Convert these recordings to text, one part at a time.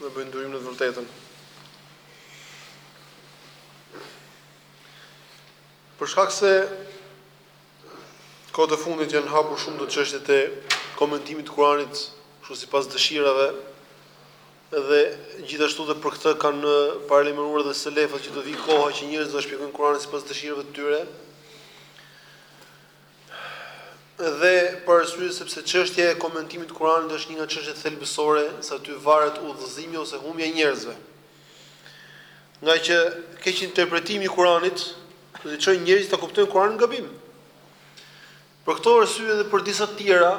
dhe bëjnë durim në të vërtetën. Për shkak se kohët e fundit janë hapur shumë këto çështjet e komentimit të Kuranit, kështu sipas dëshirave, dhe gjithashtu edhe për këtë kanë paralajmëruar edhe selefët që do vi koha që njerëzit do ta shpjegojnë Kuranin sipas dëshirave të tyre. Dhe për arsye sepse çështja e komentimit të Kuranit është një nga çështjet thelbësore, se aty varet udhëzimi ose humbja e njerëzve. Ngaqë keqinterpretimi i Kuranit do t'i çojë njerëzit ta kuptojnë Kuranin gabim. Për këto arsye dhe për disa të tjera,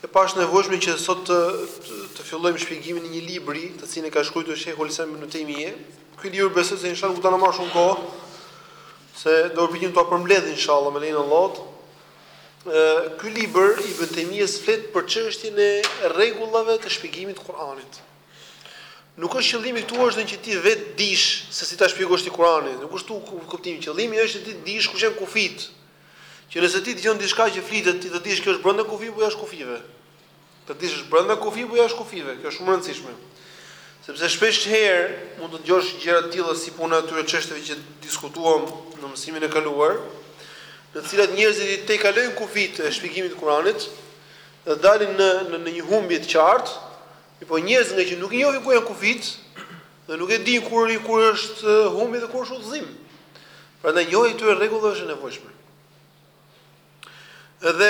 E pashë të nevojshme që sot të të fillojmë shpjegimin e një libri, të cilin e ka shkruar Sheikhul Islam Ibn Taymiyah. Ky libër besoj se inshallah nuk do na marrë shumë kohë, se do përpiqem ta përmbledh inshallah me lejen e Allahut. Ë ky libër i Ibn Taymiyah flet për çështjen e rregullave të shpjegimit të Kuranit. Nuk është qëllimi këtu është që ti vetë të dish se si ta shpjegosh ti Kuranin. Nuk është këtu kuptimi. Qëllimi është ti të dish kush janë kufijtë, Që nëse ti dëgjon diçka që flitet, ti ta dish kjo është brenda kufijve apo jashtë kufijve. Ta dish është brenda kufijve apo jashtë kufijve, kjo është shumë e rëndësishme. Sepse shpeshherë mund të dëgjosh gjëra të tilla si puna e atyre çështjeve që diskutuam në mësimin e kaluar, në të cilat njerëzit i tejkalojnë kufijtë e shpjegimit të Kuranit dhe dalin në në një humbje të qartë, Mirëpo njerëzit ngaqë nuk i njohin ku janë kufijtë dhe nuk e dinë kur kur është humbje dhe kur është udhëzim. Prandaj njohja e këtyre rregullave është e nevojshme. Edhe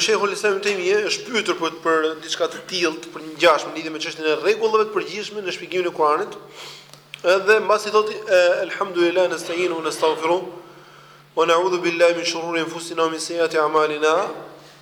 Shehu Islam ibn Taymije është pyetur për për diçka të tillë, për një ngjashme në lidhje me çështjen e rregullave të përgjithshme në shpjegimin e Kuranit. Edhe mbasi thotë elhamdulillah nasta'inuhu wa nastaghfiruhu wa na'udhu billahi min shururi anfusina wa min sayyiati a'malina.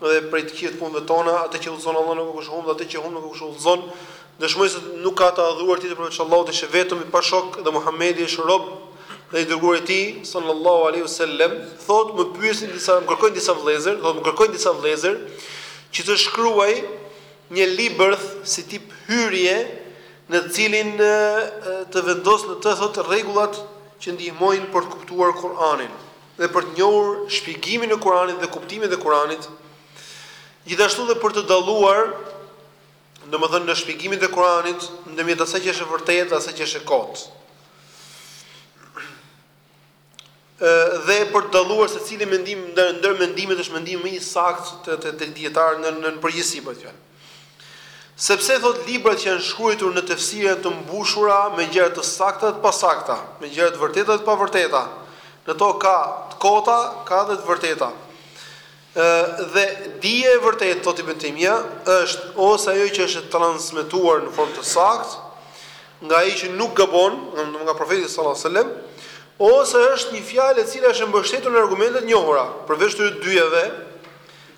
dhe prej të këqijave të punëve tona, atë që udhëzon Allahu nuk ka kush e humb, atë që humb nuk ka kush e udhëzon. Dëshmoj se nuk ka të adhuruar tjetër përveç Allahut, është vetëm i pashok dhe Muhamedi është rob dhe i dërguar i tij, sallallahu alaihi wasallam. Thotë, më pyesin disa, më kërkojnë disa vëllezër, thotë, më kërkojnë disa vëllezër që të shkruaj një libërth si tip hyrje në të cilin të vendos në të, thotë, rregullat që ndihmojnë për të kuptuar Kur'anin. dhe për të njohur shpjegimin e Kuranit dhe kuptimet e Kuranit, gjithashtu dhe për të dalluar, domethënë në shpjegimet e Kuranit, ndërmjet asaj që është e vërtetë dhe asaj që është e kotë. Ë dhe për të dalluar se cili mendim ndër ndër mendimet është mendimi më i saktë të të, të dijetarëve në në përgjithësi për të fjalë. Sepse thotë librat që janë shkruajtur në tefsire të mbushura me gjëra të sakta dhe të pasakta, me gjëra të vërteta dhe të pavërteta. Në to ka të kota, ka dhe të vërteta. Ë dhe dija e vërtetë thotë Ibn Taymija është ose ajo që është e transmetuar në formë të saktë nga ai që nuk gabon, domthonë nga profeti sallallahu alajhi wasallam, ose është një fjalë e cila është e mbështetur në argumente të njohura. Përveç këtyre dyjave,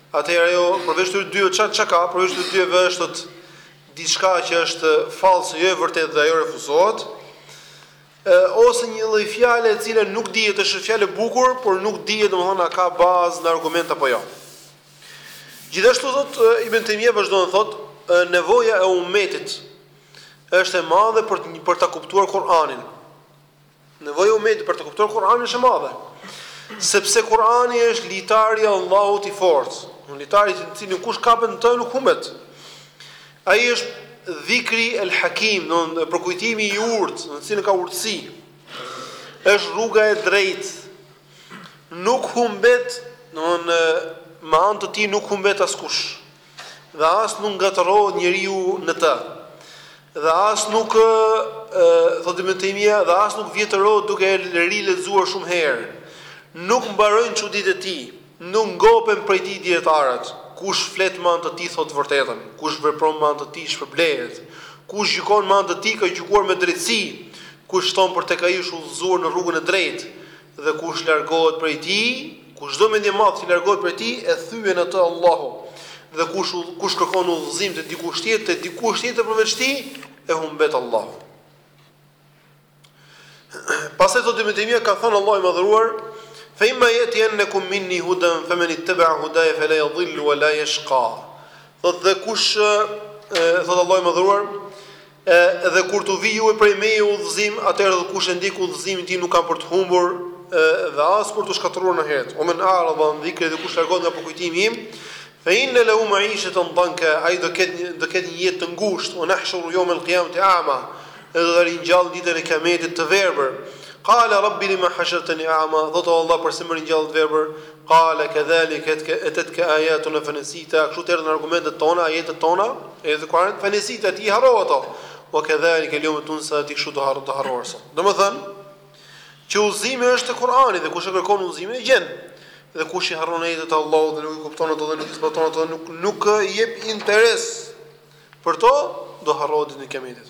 Atëherë ajo përveç këtyre dyve çka çka ka, përveç këtyre dyve është thotë diçka që është fallse, jo e vërtetë dhe ajo refuzohet, ë ose një lloj fjale e cila nuk dihet, është një fjalë e bukur, por nuk dihet domethënë a ka bazë në argument apo jo. Gjithashtu thotë Ibn Taymija vazhdon thotë, ë nevoja e umetit është e madhe për për ta kuptuar Kur'anin. Nevoja e umetit për ta kuptuar Kur'anin është e madhe. Sepse Kur'ani është litari i Allahut i fortë, një litar i cili kush kapet në të nuk humbet. Ai është dhikri el hakim, do të përkujtimi i urtë, në cilin ka urtësi. Është rruga e drejtë. Nuk humbet, do të me anë të tij nuk humbet askush. dhe as nuk ngatërrohet njeriu në të, dhe as nuk, thotë Ibn Taymija, dhe as nuk vjetërohet duke e rilexuar shumë herë, nuk mbarojnë çuditë e tij, nuk ngopen prej tij dijetarët, kush flet me anë të tij thotë të vërtetën, kush vepron me anë të tij shpërblehet, kush gjykon me anë të tij ka gjykuar me drejtësi, kush fton për tek ai është udhëzuar në rrugën e drejtë, Dhe kush largohet prej tij, kush çdo mendjemadh që largohet prej tij, e thyen atë Allahu. Dhe kush kush kërkon udhëzim te dikush tjetër, te dikush tjetër përveç tij, e humbet Allahu. Pastaj thotë Ibn Taymija ka thënë Allahu i madhëruar, "Fa imma yatiyannakum minni hudan faman ittaba'a hudaya fala yadhillu wa la yashqa." Thotë dhe kush thotë Allahu i madhëruar, E, dhe kur t'u vijë juve prej meje udhëzim, atëherë dhe kush e ndjek udhëzimin tim nuk ka për të humbur, e, dhe as për t'u shkatërruar në ahiret. Wa men a'rada an dhikri dhe kush largohet nga përkujtimi im, fe inne lehu ma'isheten dhanke, ai do ketë një, do ketë një jetë të ngushtë, wa nahshuru jawme al-qiyamati a'ma, dhe do ta ringjall ditën e Kiametit të verbër. Qala rabbi lima hashartani a'ma, thotë o Allah përse më ringjalle të verbër? Qale kedhalike etetke ayatuna fanesita, kështu të erdhën argumentet tona, ajetet tona, edhe Kur'anit fanesita ti i harrove ato. Wa kedhalike al-yawma tunsa ti kështu do harro do harrohesh sot. Domethën që udhëzimi është Kur'ani dhe kush e kërkon udhëzimin e gjen. Dhe kush i harron ajetet e Allahut dhe nuk i kupton ato dhe nuk i zbaton ato dhe nuk nuk jep interes për to, do harrohet ditën e Kiametit.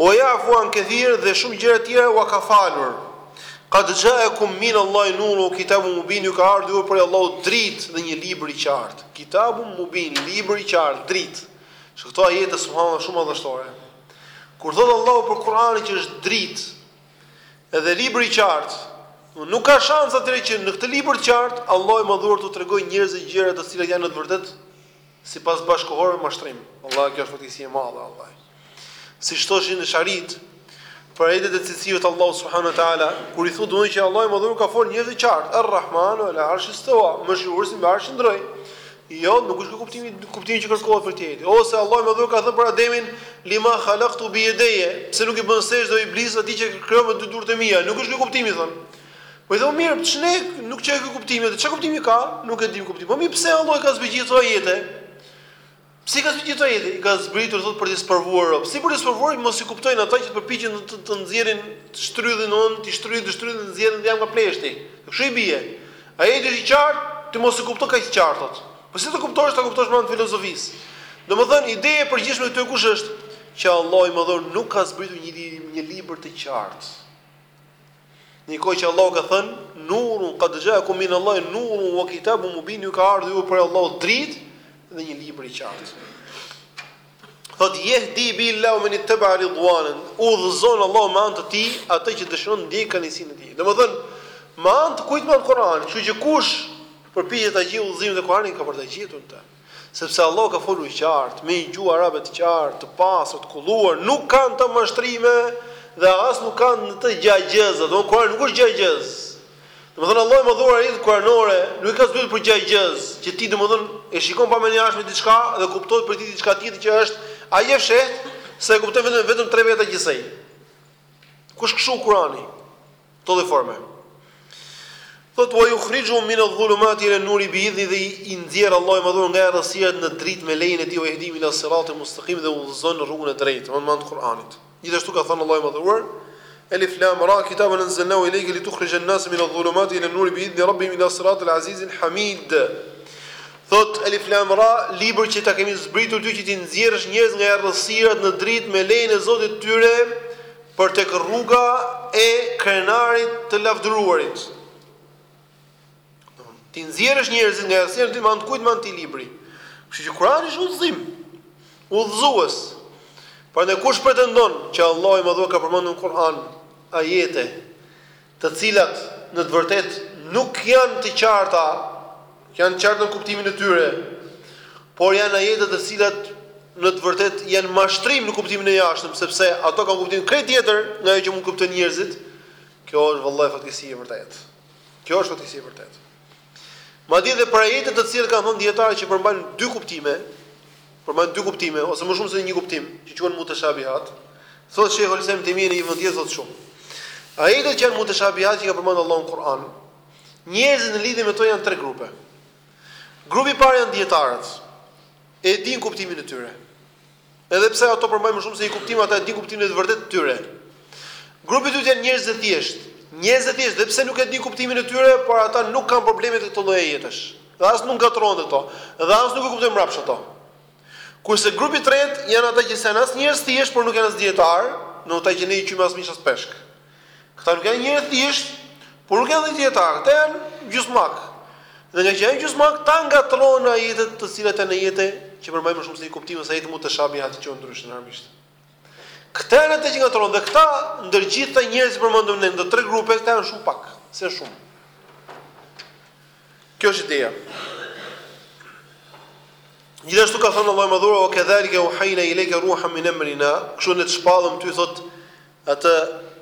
Wa ya'fu an kathir dhe shumë gjëra të tjera ua ka falur. Qad ja'akum min Allahi nurun wa kitabun mubin ju ka ardhur juve prej Allahut dritë dhe një libër i qartë. Kitabun mubin, libër i qartë, dritë. Që këto ajete subhanallah shumë madhështore. Kur thot Allahu për Kur'anin që është dritë, edhe libër i qartë, nuk ka shans atëherë që në këtë libër të qartë Allahu i madhëruar t'u tregojë njerëzve gjëra të cilat janë në të vërtetë sipas bashkëkohorëve mashtrim. Wallahi kjo është fatkeqësi e madhe wallahi. Siç thoshin Esharitë, për ajetet e cilësive të Allahut subhanahu wa taala, kur i thotë domethënë që Allahu i madhëruar ka folë njerëzve të qartë, Ar-Rahmanu ala arshi stawa, mëshiruesi mbi arsh qëndroi. Jo, nuk është ky kuptimi, kuptimi që kërkohet për këtë ajet. Ose Allahu i madhëruar ka thënë për Ademin, lima khalaqtu bi yadayya, pse nuk i bën sexhde o Iblis atij që krijoi me dy duart e mia. Nuk është ky kuptimi thonë. Po i thua mirë, ç'ne nuk është ky kuptimi, ç'a kuptimi ka? Nuk e dim kuptimin. Po mirë, pse Allahu i ka zbritur këto ajete? Pse ka zbritur këto ajete? I ka zbritur thotë për të sprovuar robt. Si për të sprovuar, mos i kuptojnë ata që të përpiqen të të, të nxjerrin shtrydhin, domethënë të shtrydhin, shtrydhin të nxjerrin dhjam nga pleshti. Kështu i bie. Ajeti është i qartë, ti mos e kupto kaq të qartë. Po si ta kuptosh, ta kuptosh me anë të filozofisë. Domethënë ideja e përgjithshme këtu kush është? Që Allahu i Madhëruar nuk ka zbritur një një libër të qartë. Ndërkohë që Allahu ka thënë, Nurun qad ja'akum min Allahi nurun wa kitabun mubin, ju ka ardhur juve prej Allahut dritë dhe një libër i qartë. Thotë yahdi bihi Allahu men ittaba ridwanahu, udhëzon Allahu me anë të tij atë që dëshiron të ndjekë kënaqësinë e tij. Domethënë, me anë të kujt me anë Kur'anit, kështu që kush përpiqet ta gjejë udhëzimin te Kur'ani ka për ta gjetur atë. Sepse Allahu ka folur qartë, me një gjuhë arabe të qartë, të pastër, të kulluar, nuk ka në të mashtrime dhe as nuk ka në të gjëegjëza, domethënë Kurani nuk është gjëegjëzë. Domethënë Allahu i Madhëruar ajetet kuranore nuk i ka zbritur për gjajëz, që ti domthonë e shikon pa menjëhershme diçka dhe kuptohet prej tij diçka tjetër që është aq e fshehtë, sa e kuptojnë vetëm vetëm tre veta gjithsej. Ku është kështu Kurani? Kësaj forme. Thot wa yukhrijuhum min adh-dhulumati ila an-nuri bi idhni dhe i nxjerr Allahu i madhëruar nga errësirat në dritë me lejen e tij wa yahdihim ila sirati mustaqim dhe i udhëzon në rrugën e drejtë, domethënë me anë të Kur'anit. Gjithashtu ka thënë Allahu i madhëruar Elif lam ra kitabun anzalnahu ilayka litukhrija an-nasa min adh-dhulumati ila an-nuri bi idhni rabbihim ila sirati al-aziz al-hamid. Thot Elif lam ra libër që ta kemi zbritur ty që t'i nxjerrësh njerëzit nga errësirat në dritë me lejen e Zotit të tyre Për tek rruga e krenarit, të lavdëruarit. T'i nxjerrësh njerëzit nga errësirat, me anë të kujt, me anë të këtij libri. Kështu që Kurani është udhëzim. Udhëzues. Prandaj kush pretendon që Allahu i Madhëruar ka përmendur në Kur'an ajete të cilat në të vërtetë nuk janë të qarta, janë të qarta në kuptimin e tyre, por janë ajete të cilat në të vërtetë janë mashtrim në kuptimin e jashtëm, sepse ato kanë kuptim krejt tjetër nga ajo që mund kuptojnë njerëzit. Kjo është vallahi fatkeqësi e vërtetë. Kjo është fatkeqësi e vërtetë. Madje dhe për ajete të cilat kanë thënë dijetarët që përmbajnë dy kuptime, përmbajnë dy kuptime ose më shumë se një kuptim, që quhen mutashabihat, thotë Sheikhul Islam Ibn Tejmije në një vend tjetër thotë shumë. Ajetet që janë mutashabihat që ka përmendur Allahu në Kur'an, njerëzit në lidhje me to janë tre grupe. Grupi i parë janë dijetarët. E dinë kuptimin e tyre. Edhe pse ato përmbajnë më shumë se një kuptim, ata e dinë kuptimin e vërtetë të tyre. Grupi i dytë janë njerëz të thjeshtë. Njerëz të thjeshtë, dhe pse nuk e dinë kuptimin e tyre, por ata nuk kanë probleme te këto lloj ajetesh. Dhe as nuk ngatërrohen te to, dhe as nuk e kuptojnë mbrapsht ato. Kurse grupi i tretë janë ata që s'janë as njerëz të thjeshtë, por nuk janë as dijetarë, nga ata që ne i quajmë as mish as peshk. Këta nuk janë njerëz të thjeshtë, por nuk janë dhe dijetarë, këta janë gjysmakë. Dhe nga që janë gjysmakë, këta ngatërrohen në ajetet të cilat janë ajete që përmbajnë më shumë se një kuptim ose ajete mutashabihat që quhen ndryshe në arabisht. Këta janë ata që ngatërrohen dhe këta ndër gjithë njerëzit që përmendëm ne, ndër tre grupe këta janë shumë pak, s'janë shumë. Kjo është ideja. Gjithashtu ka thënë Allahu i madhëruar ue kedhalike euhajna ilejke ruhan min emrina, kështu ne të shpallëm ty thotë atë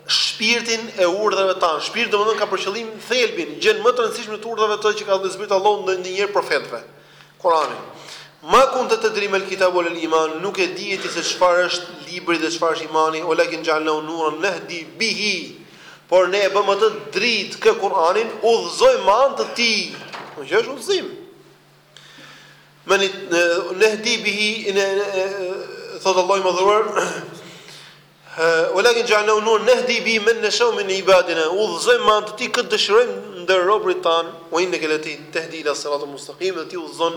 shpirtin e urdhrave tanë, shpirt domethënë ka për qëllim thelbin, gjënë më të rëndësishme të urdhrave që ka zbritur Allahu ndonjëherë profetëve, Kurani. Ma kunte tedri mel kitabu ue lel iman, nuk e dije ti se çfarë është libri dhe çfarë është imani, ue lakin xhealnahu nuran nehdi bihi, por ne e bëmë atë dritë kë Kur'anin, udhëzojmë me anë të tij, pra që është udhëzim. Me anë të tij, nehdi bihi, thotë Allahu i madhëruar, Walakin ja'alnahu nuran nahdi bihi man nashau min ibadina. Udhëzojmë me anë të tij kë të dëshirojmë ndër robërit tanë, wa innaka latahdi ila siratin mustaqim, dhe ti udhëzon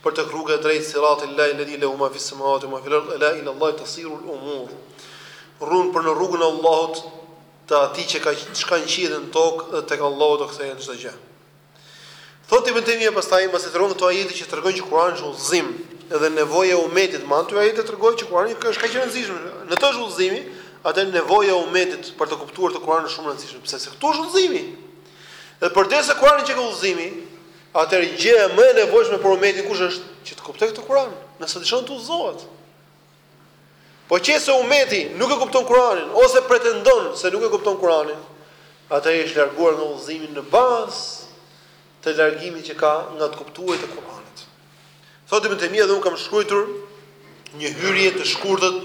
për tek rruga e drejtë siratillahi alladhi lahu ma fi samawati wa ma fi al-ard ala ila Allah tasiru al-umur. Për në rrugën e Allahut të atij që ka çka në qiej dhe në tokë dhe tek Allahu do kthehet çdo gjë. Thotë Ibn Taymija pastaj, mbasi tregon këto ajete që tregojnë që Kurani është udhëzim, dhe nevoja e umetit, mbasi këto ajete tregojnë që Kurani është kaq i rëndësishëm, në të është udhëzimi, atëherë nevoja e umetit për të kuptuar këtë Kur'an është shumë e rëndësishme, pse? Se këtu është udhëzimi. Dhe përderisa te Kurani qenka udhëzimi, atëherë gjëja më e nevojshme për umetin kush është? Që të kuptojë këtë Kur'an, nëse dëshiron të udhëzohet. Po qe se ummeti nuk e kupton Kur'anin ose pretendon se nuk e kupton Kur'anin, atëherë është larguar nga udhëzimi në bazë të largimit që ka nga të kuptuarit e Kur'anit. Thotë Ibn Taymija dhe unë kam shkruar një hyrje të shkurtër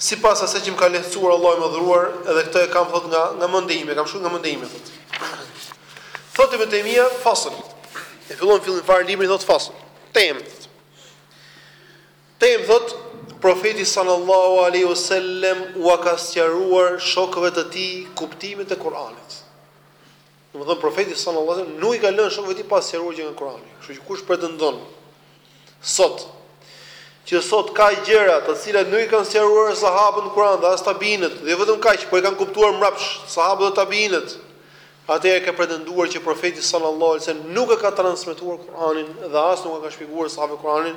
sipas asaj që më ka lehtësuar Allahu i madhëruar, edhe këtë e kam thotë nga nga mendja ime, kam shkruar nga mendja ime thotë. Thotë Ibn Taymija fasl. E fillon fillim fare librin thotë fasl. Temë. Temë thotë, Profeti sal-lallahu alejhi ue sellem ua ka sqaruar shokëve të tij kuptimet e Kur'anit. Domethënë Profeti sal-lallahu alejhi ue sellem nuk u ka lënë shokëve të tij pa sqaruar gjë nga Kur'ani. Kështu që kush pretendon sot që sot ka gjëra të cilat nuk i kanë sqaruar sahabët në Kur'an dhe as tabiinët, dhe jo vetëm kaq, por i kanë kuptuar mbrapsh sahabët dhe tabiinët, atëherë ka pretenduar që Profeti sal-lallahu alejhi ue sellem nuk e ka transmetuar Kur'anin dhe as nuk ua ka shpjeguar sahabëve Kur'anin,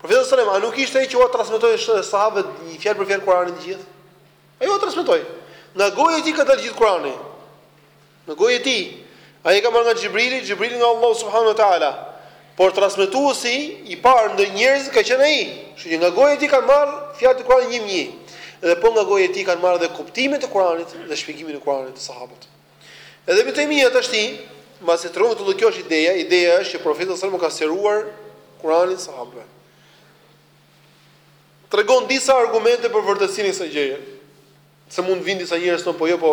Profeti sallallahu alejhi ue sellem, a nuk ishte ai që ua transmetoi sahabëve fjalë për fjalë Kur'anin të gjithë? Ai ua transmetoi. Nga goja e tij ka dalë gjithë Kur'ani. Nga goja e tij. Ai e ka marrë nga Xhibrili, Xhibrili nga Allahu subhanahu wa taala. Por transmetuesi i parë ndër njerëzit ka qenë ai. Kështu që nga goja e tij kanë marrë fjalët e Kur'anit një më një. Dhe po nga goja e tij kanë marrë edhe kuptimet e Kur'anit dhe shpjegimin e Kur'anit sahabët. Edhe Ibn Taymija tashti, mbasi tregon këtë që kjo është ideja, ideja është që profeti sallallahu alajhi wasallam ua ka sqaruar Kur'anin sahabëve. Tregon disa argumente për vërtetësinë e kësaj gjëje. Se mund të vinë disa njerëz thonë po jo po,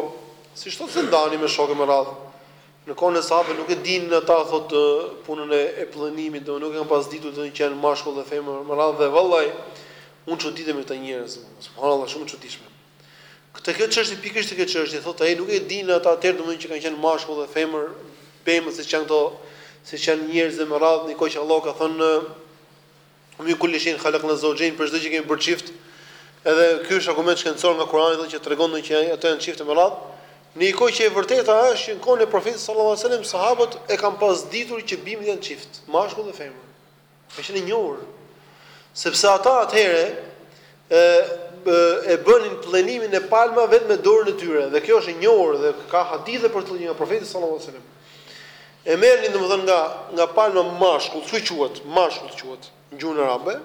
siç thotë Zendani me shokë me radhë. Në kohën e sahabëve nuk e dinin ata thotë punën e e pllenimit, do nuk e kanë pas ditur që janë mashkull dhe femër me radhë dhe vallai unë çuditem me këta njerëz. Subhanallahu shumë e çuditshme. Te kjo çështje pikërisht te kjo çështje thotë ai nuk e dinin ata atëherë domethënë që kanë qenë mashkull dhe femër, bimët siç janë këto, siç janë njerëz dhe me radhë, në një kohë që Allah ka thënë wa min kulli shay'in khalaqna zawjayn për çdo gjë kemi bërë çift. Edhe ky është argument shkencor nga Kurani thotë që tregon që ato janë çifte me radhë. Në një kohë që e vërteta është që në kohën e Profetit sallallahu alajhi wasallam sahabët e kanë pas ditur që bimët janë çift, mashkull dhe femër. Ka qenë e njohur sepse ata atëherë e e bënin pllenimin e palmave vetë me dorën e tyre dhe kjo është e njohur dhe ka hadithe për këtë gjë nga profeti sallallahu alajhi wasallam. E merrnin domethënë nga nga palma mashkull, si quhet, mashkull quhet në gjuhën arabe.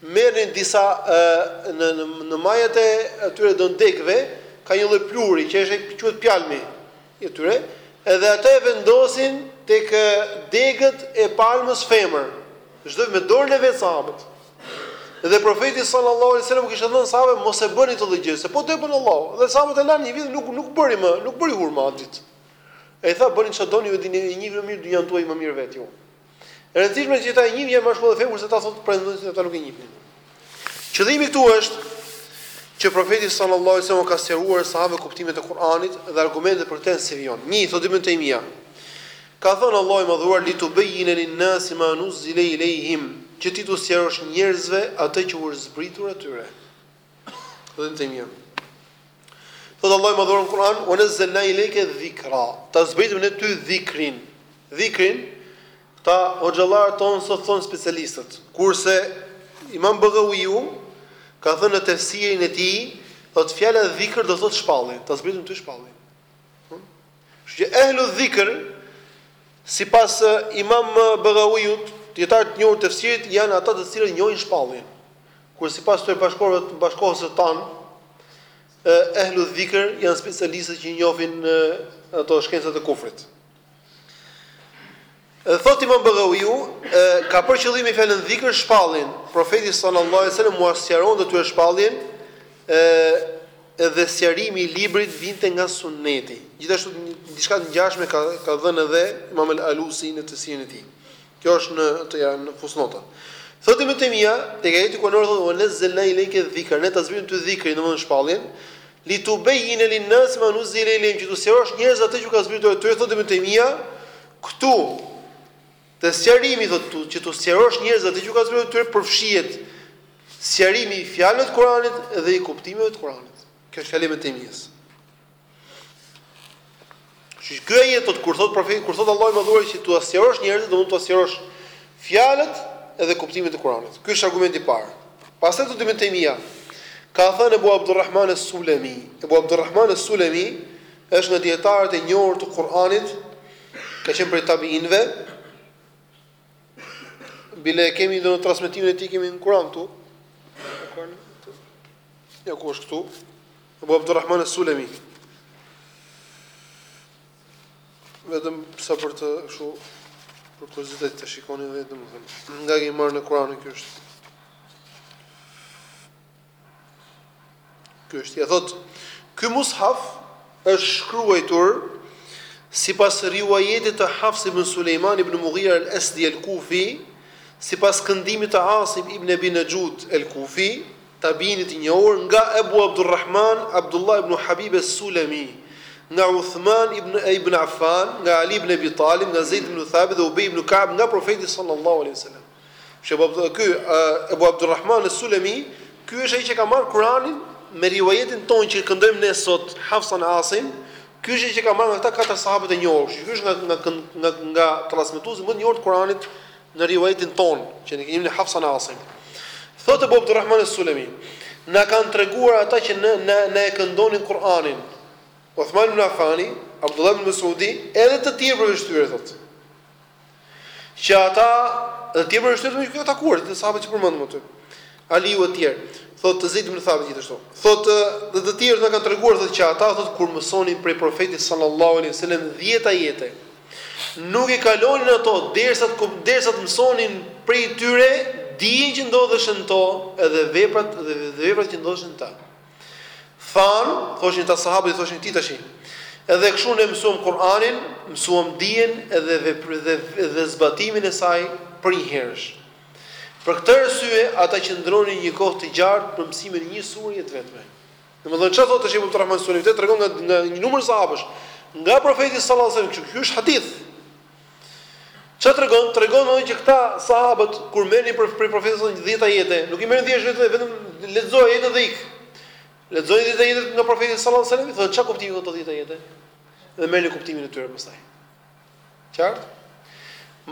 Merrnin disa e, në në, në majat e atyre dondekëve ka një lloj pluhuri që ç'quhet pjalmi. i tyre, edhe atë e vendosnin tek degët e palmës femër, çdo me dorën e vet sahabët. Dhe profeti sallallahu alejhi ue sellem u kishte thënë sahabëve mos e bëni këtë gjë, se po do e bën Allahu. Dhe sahabët e lanë një vit nuk nuk bëri më, nuk bëri hurma atë vit. E tha bëni çfarë doni ju e dini e njihni më mirë dynjan tuaj më mirë vetë ju. E rëndësishme është që ta njihni më shumë fenë kurse ta thotë për njerëzit që ata nuk e njihnin. Qëllimi këtu është që profeti sallallahu alajhi wasallam ka sqaruar sahabëve kuptimet e Kur'anit dhe argumentet për këtë si vijon. Një, thotë Ibn Taymija. Ka thënë Allahu i madhuar li tubayyina lin nasi ma nuzila ilayhim, që ti t'u sqarosh njerëzve atë që u është zbritur atyre. Ibn Taymija. Thot Allahu i madhuar në Kur'an, ue enzelna ilejke dhikra, ta zbritëm ne ty dhikrin. Dhikrin, ta hoxhallarët tanë sot thonë specialistët. Kurse, imam Baghawiu, ka thënë në tefsirin e tij, thot fjala dhikr do thot shpallje, ta zbritëm ty shpalljen. Kështu që ehlu dhikr sipas Imam Baghawiut, dietar të njohur të tefsirit janë ata të cilët njohin shpalljen. Kurse sipas të bashkëkohëve të bashkëkohësve tanë ehlu dhikr janë specialistët që njohin ato shkencat e kufrit. Thotë Imam Baghawiu, Ka për qëllim me fjalën dhikr shpalljen, Profeti sallallâhu alejhi ve sellem ua sqaronte atyre shpalljen, e dhe sqarimi i librit vinte nga Sunneti. Gjithashtu diçka të ngjashme ka ka thënë edhe Imam El Alusi në Tefsirin e tij. Kjo është në të janë në fusnota. Thotë Ibn Taymija, tek ajeti ku ndodhet thotë ue enzelna ilejke dhikra, ne ta zbritëm ty dhikrin, domethënë shpalljen, li tubayyina lin-nas ma nuzila ilayhim, që t'u sqarosh njerëzve atë që u ka zbritur atyre, thotë Ibn Taymija, Këtu te sqarimi thotë që t'u sqarosh njerëzve atë që u ka zbritur atyre përfshihet sqarimi i fjalëve të Kuranit dhe i kuptimeve të Kuranit. Kjo është fjalë e Ibn Temijes. Që ky ajet thotë kur thotë profeti kur thotë Allahu i madhuar që t'u sqarosh njerëzve domethënë t'u sqarosh fjalët edhe kuptimin e Kuranit. Ky është argumenti i parë. Pastaj thotë Ibn Temija. Ka thënë Abu Abdulrahman es-Sulemi, Abu Abdulrahman es-Sulemi Është nga dijetarët e njohur të Kur'anit, ka qenë prej tabiinëve. Bile e kemi edhe ne transmetimin e tij kemi në Kur'an këtu. Ja ku është këtu. Abu Abdurrahman as-Sulami. Vetëm sa për të kështu për kuriozitet të shikoni vetëm nga kemi marrë ne Kur'anin ky është. Ky është, ja thot, ky mushaf është shkruajtur sipas riuajetit të Hafs ibn Sulejman ibn Mughira al-Asdi al-Kufi, sipas këndimit të Asim ibn Abi Najud al-Kufi, tabiinit i njohur, nga Ebu Abdurrahman Abdullah ibn Habib as-Sulami, nga Uthman ibn ibn Affan, nga Ali ibn Abi Talib, nga Zeid ibn Thabit dhe Ubej ibn Ka'b nga Profeti sallallahu alaihi wasallam. Ky Ebu Abdurrahman Es-Sulemi, ky është ai që ka marrë Kur'anin me rivajetin tonë që këndojmë ne sot, Hafs an Asim, ky është ai që ka marrë nga këta katër sahabët e njohur, kështu që ky është nga nga nga nga transmetuesit më të njohur të Kur'anit në rivajetin tonë, që ne kemi Hafs an Asim. Thotë Ebu Abdurrahman Es-Sulemi, na kanë treguar ata që ne ne ne e këndonin Kur'anin. Uthman ibn Affani, Abdullah ibn Mas'udi, edhe të tjerë përveç tyre thotë. Që ata dhe tjerë përveç tyre ne kështu i takuar, të sahabët që përmendëm aty. Aliu e tjerë, thotë të Zeid ibn Thabit gjithashtu. Thotë dhe të tjerë na kanë treguar thotë që ata thotë kur mësonin prej profetit sallallahu alaihi wasallam 10 ajete, nuk e kalonin ato derisa të derisa të mësonin prej tyre dijen që ndodheshin në to edhe veprat dhe veprat që ndodheshin në to. Thanë, thoshin këta sahabët i thoshin këtij tash. Edhe kështu ne mësuam Kur'anin, mësuam dijen edhe dhe dhe, dhe zbatimin e saj për një herësh. Për këtë arsye ata qëndronin një kohë të gjatë për mësimin e një sure të vetme. Domethënë ça thotë tashi Abdurrahman Sulemi, vetë tregon nga, nga një numër sahabësh, nga profeti sallallahu alajhi wasallam, ky është hadith. Çfarë tregon? Tregon domethënë që këta sahabët kur merrnin për prej profetit dhjetë ajete, nuk i merrnin thjesht vetëm vetëm lexoje ajetin dhe ik. Lexonin dhjetë ajete nga profeti sallallahu alajhi wasallam, thonë çfarë kuptimi kanë këto dhjetë ajete? Dhe merrnin kuptimin e tyre pastaj. Qartë?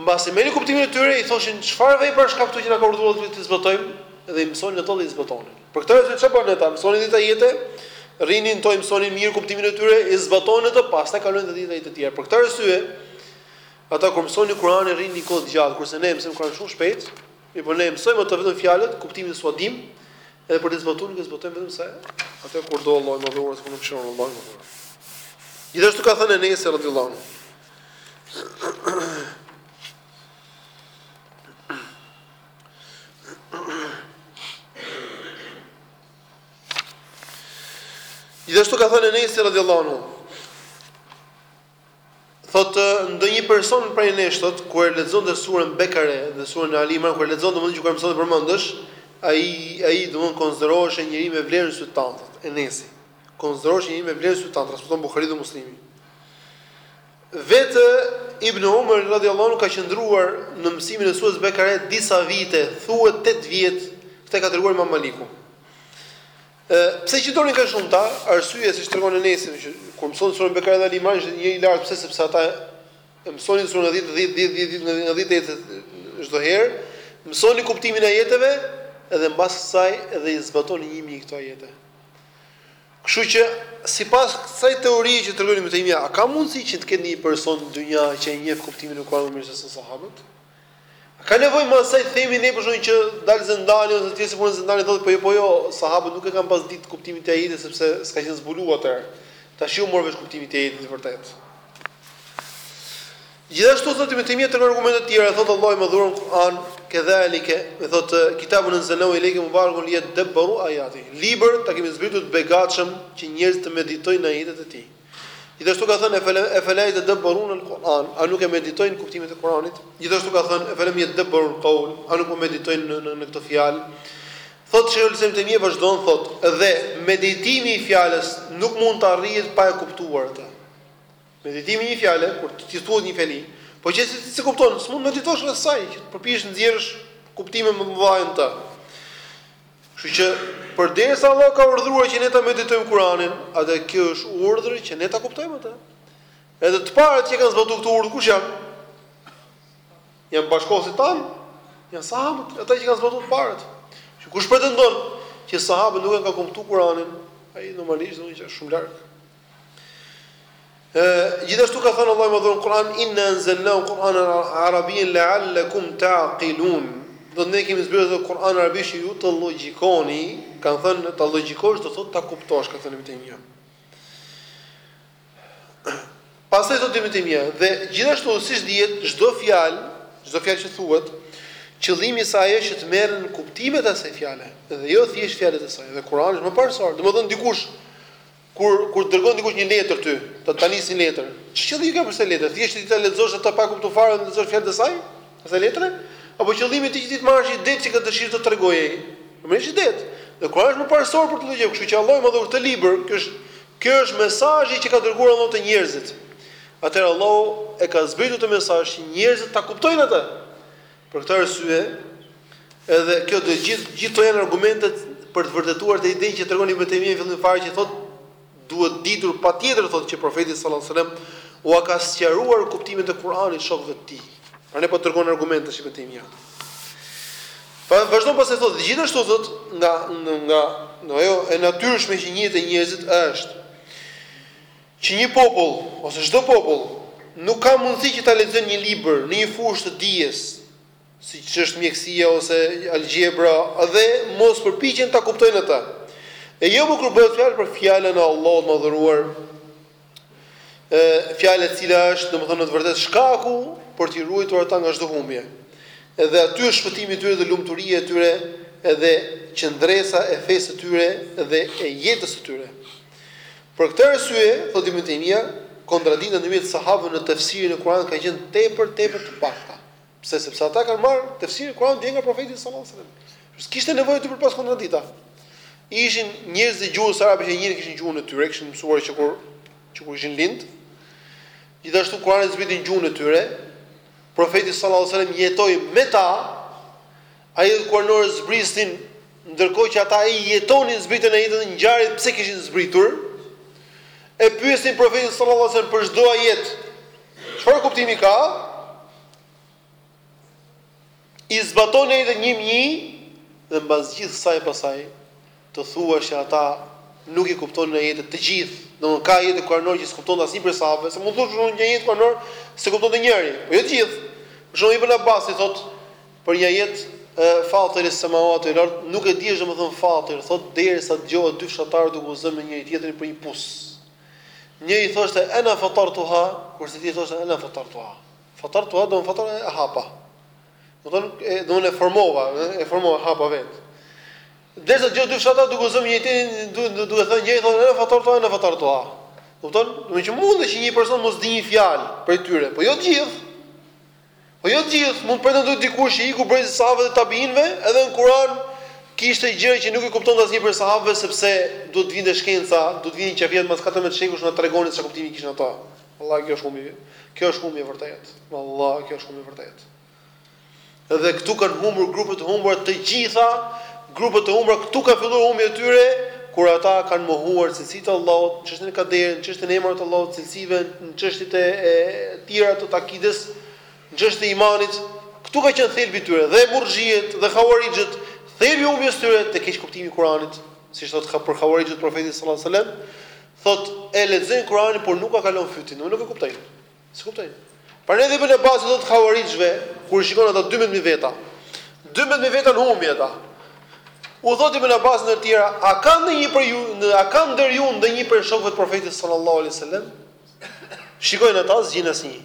Mbasi merrnin kuptimin e tyre i thoshin çfarë veprash ka këtu që na ka urdhëruar Zoti të zbatojmë dhe i mësonin ato dhe i zbatonin. Për këtë arsye çfarë bënin ata? Mësonin dhjetë ajete, rrinin në to i mësonin mirë kuptimin e tyre, i zbatonin ato, pastaj kalonin te dhjetë ajete të tjera. Për këtë arsye ata kur mësonin Kur'anin rrinin një kohë të gjatë, kurse ne mësojmë Kur'anin shumë shpejt, mirëpo ne mësojmë ato vetëm fjalët, kuptimin s'ua dimë, edhe për të zbatuar nuk e zbatojmë vetëm se atë kur do Allahu i madhëruar, kur mëshiron Allahu i madhëruar. Gjithashtu ka thënë Enesi radhiyallahu anhu. Gjithashtu ka thënë Enesi radhiyallahu anhu. Thotë ndonjë person prej nesh thotë kur e lexonte surën Bekare dhe surën Ali Imran kur e lexonte domethënë që kur mësonte përmendësh, ai ai domethënë konsiderohej një njeri me vlerë në sytë tanë, Enesi. Konsiderohej një njeri me vlerë në sytë tanë, transmeton Buhariu dhe Muslimi. Vetë Ibn Omeri radhiyallahu anhu ka qëndruar në mësimin e Sures Bekare disa vite, thuhet tetë vjet, këtë e ka treguar Imam Maliku. Ë, pse qëndronin kaq shumë këta? Arsyeja siç tregon Enesi, që kur mësonte Suren Bekare dhe Al-Imran ishte një i lartë, pse sepse ata e mësonin Suren 10 10 10 10 10 nga 10 ajete çdo herë, mësonin kuptimin e ajeteve dhe mbas kësaj edhe i zbatonin njëmend këto ajete. Kështu që, sipas kësaj teorie që tregon Ibn Taymija, a ka mundësi që të ketë ndonjë person në dynja që e njeh kuptimin e Kuranit më mirë se sa sahabët? A ka nevojë më pas të themi ne për shembull që del Zendani ose të tjerë si puna e Zendanit thotë po jo po jo, sahabët nuk e kanë pas ditë kuptimin e këtij ajeti sepse s'ka qenë zbuluar atëherë. Tashi u mor vesh kuptimi i këtij ajeti të vërtetë. Gjithashtu thotë Ibn Taymija, tregon argumente të tjera, e thotë Allahu i Madhëruar në Kur'an, Kedhalike, e thotë, Kitabun anzalnahu ilejke mubarakun liyadabbaru ayati, Libër ta kemi zbritur të begatshëm që njerëzit të meditojnë në ajetet e tij. Gjithashtu ka thënë, Efela yatadabbaruna al-Kur'an, a nuk e meditojnë kuptimet e Kur'anit? Gjithashtu ka thënë, Efelem yatadabbaru al-qawl, a nuk po meditojnë në në në këto fjalë? Thotë Shejhul Islam Ibn Taymija vazhdon thotë, dhe meditimi i fjalës nuk mund të arrihet pa e kuptuar atë. Meditimi i një fjale, kur ty të thuhet një fjali, po që se ti s'e kupton, s'mund të meditosh rreth saj, që të përpiqesh të nxjerrësh kuptime më të mëdha në të. Kështu që përderisa Allah ka urdhëruar që ne ta meditojmë Kur'anin, atëherë kjo është urdhër që ne ta kuptojmë atë. Edhe të parët që kanë zbatuar këtë urdhër kush janë? Janë bashkëkohësit tanë, janë sahabët, ata që kanë zbatuar të parët. Që kush pretendon që sahabët nuk e kanë kuptuar Kur'anin, ai normalisht do të thotë është shumë larg. Ë gjithashtu ka thënë Allahu i Madhëruar në Kur'an inna anzalnahu Kur'anan Arabiyyan la'allakum ta'qilun. Do ne kemi zbritur këtë Kur'an arabisht ju të logjikoni, kanë thënë ta logjikosh do thotë ta kuptosh, ka thënë Ibn Taymija. Pastaj thotë Ibn Taymija, dhe gjithashtu siç dihet, çdo fjalë, çdo fjalë që thuhet, qëllimi i saj është që të merren kuptimet e asaj fjale, dhe jo thjesht fjalët e saj. Dhe Kur'ani është më parësor. Domethënë dikush Kur kur dërgon dikush një letër ty, të ta nis një letër, ç'qëllim ka prej asaj letre? Thjesht ti ta lexosh atë pa kuptuar fare, të lexosh fjalët e saj, asaj letre? Apo qëllimi i tij që ti të marrësh idetë që ka dëshirë të tregojë ai? Të marrësh idetë. Dhe Kurani është më parësor për këtë lloj gjëje, kështu që Allahu i Madhëruar këtë libër, kjo është kjo është mesazhi që ka dërguar Allahu te njerëzit. Atëherë Allahu e ka zbritur këtë mesazh që njerëzit ta kuptojnë atë. Për këtë arsye, edhe kjo të gjithë gjithë këto janë argumentet për të vërtetuar atë idenë që tregon Ibn Taymija në fillim fare që thotë duhet ditur patjetër thotë që profeti sallallahu alajhi wasallam ua ka sqaruar kuptimet e Kur'anit shokëve të tij. Prandaj po tregon argumente Ibn Taymija. Pa vazhdon pastaj thotë gjithashtu thotë nga nga nga ajo e natyrshme që njihet te njerëzit është Që një popull, ose çdo popull, nuk ka mundësi që ta lexojë një libër në një fushë të dijes, siç është mjekësia ose algjebra, dhe mos përpiqen ta kuptojnë ata. E jo më kur bëhet fjalë për Fjalën e Allahut të Madhëruar, e, fjalë e cila është, domethënë, në të vërtetë shkaku për t'i ruajtur ata nga çdo humbje. Edhe aty është shpëtimi i tyre dhe lumturia e tyre edhe qëndresa e fesë së tyre dhe e jetës së tyre. Për këtë arsye, thotë Ibn Taymija, kontradikta ndërmjet sahabëve në tefsirin e Kuranit kanë qenë tepër, tepër të pakta. Pse? Sepse ata kanë marrë tefsirin e Kuranit direkt nga Profeti sallallahu alaihi wasallam. S'kishte nevojë aty për të pas kontradikta. Ishin njerëz të gjuhës arabe që e njihnin, e kishin gjuhën e tyre, e kishin mësuar që kur që kur ishin lind. Gjithashtu Kurani zbriti në gjuhën e tyre. Profeti sallallahu alaihi wasallam jetoi me ta, Ajetet kuranore zbrisnin ndërkohë që ata e jetonin zbritjen e ajeteve dhe ngjarjet pse kishin zbritur, e pyesnin Profetin sallallâhu alejhi ve sellem për çdo ajet çfarë kuptimi ka, i zbatonin ajetet një më një dhe mbas gjithë kësaj pastaj Të thuash që ata nuk i kuptonin ajetet të gjithë, domethënë ka ajete kuranore që s'i kuptonte asnjë prej sahabëve, se mund të thuash një ajet kuranor s'e kuptonte njëri, po jo të gjithë. Për shembull Ibën Abasi thotë për një ajet Fatiri semawati wal ard, nuk e dija ç'është domethënë Fatir, thotë derisa dëgjova dy fshatarë duke u zënë me njëri tjetrin për një pus. Njëri thoshte ana fatartuha, kurse tjetri thoshte ana fatartuha. Fatartuha do të thotë e hapa. Domethënë, domethënë e formova, e formova hapa vetë. Derisa dëgjova dy fshatarë duke u zënë me njëri-tjetrin, duke thënë njëri thotë, "Ana fatartuha, ana fatartuha." Kupton? Domethënë që mundet që një person mos dijë një fjalë prej tyre, po jo të gjithë. Po jo të gjithë, mund të pretendojë dikush që iku brez i sahabëve dhe tabiinëve, edhe në Kur'an kishte gjëra që nuk i kuptonte asnjë prej sahabëve sepse duhet të vinte shkenca, duhet të vinin qafirët mbas katërmbëdhjetë shekujsh të na tregonin çfarë kuptimi kishin ata. Vallahi kjo është humbje. Kjo është humbje e vërtetë. Vallahi kjo është humbje e vërtetë. Edhe këtu kanë humbur grupet e humbura të gjitha grupet e humbura këtu ka filluar humbja e tyre kur ata kanë mohuar cilësitë e Allahut në çështjen e kaderit, në çështjen e emrave të Allahut, cilësive, në çështjet e tjera të akides, në çështjen e imanit. Këtu ka qenë thelbi i tyre dhe murxhiet dhe hawarixhët, thelbi i humbjes së tyre te keqkuptimi i Kuranit, siç thotë për hawarixhët profeti sallallahu alajhi wasallam, thotë e lexojnë Kuranin por nuk ua kalon fytin, nuk e kuptojnë. S'e kuptojnë. Prandaj dhe Ibn Abbas u thotë havarixhëve, kur i shikon ata 12000 veta. 12000 veta në humbje ata. U thotë Ibn Abbas ndër të tjera, a ka ndonjë prej jush, a ka ndër ju ndonjë prej shokëve të Profetit sallallahu alaihi wasallam? Shikojnë ata, s'gjejnë asnjë.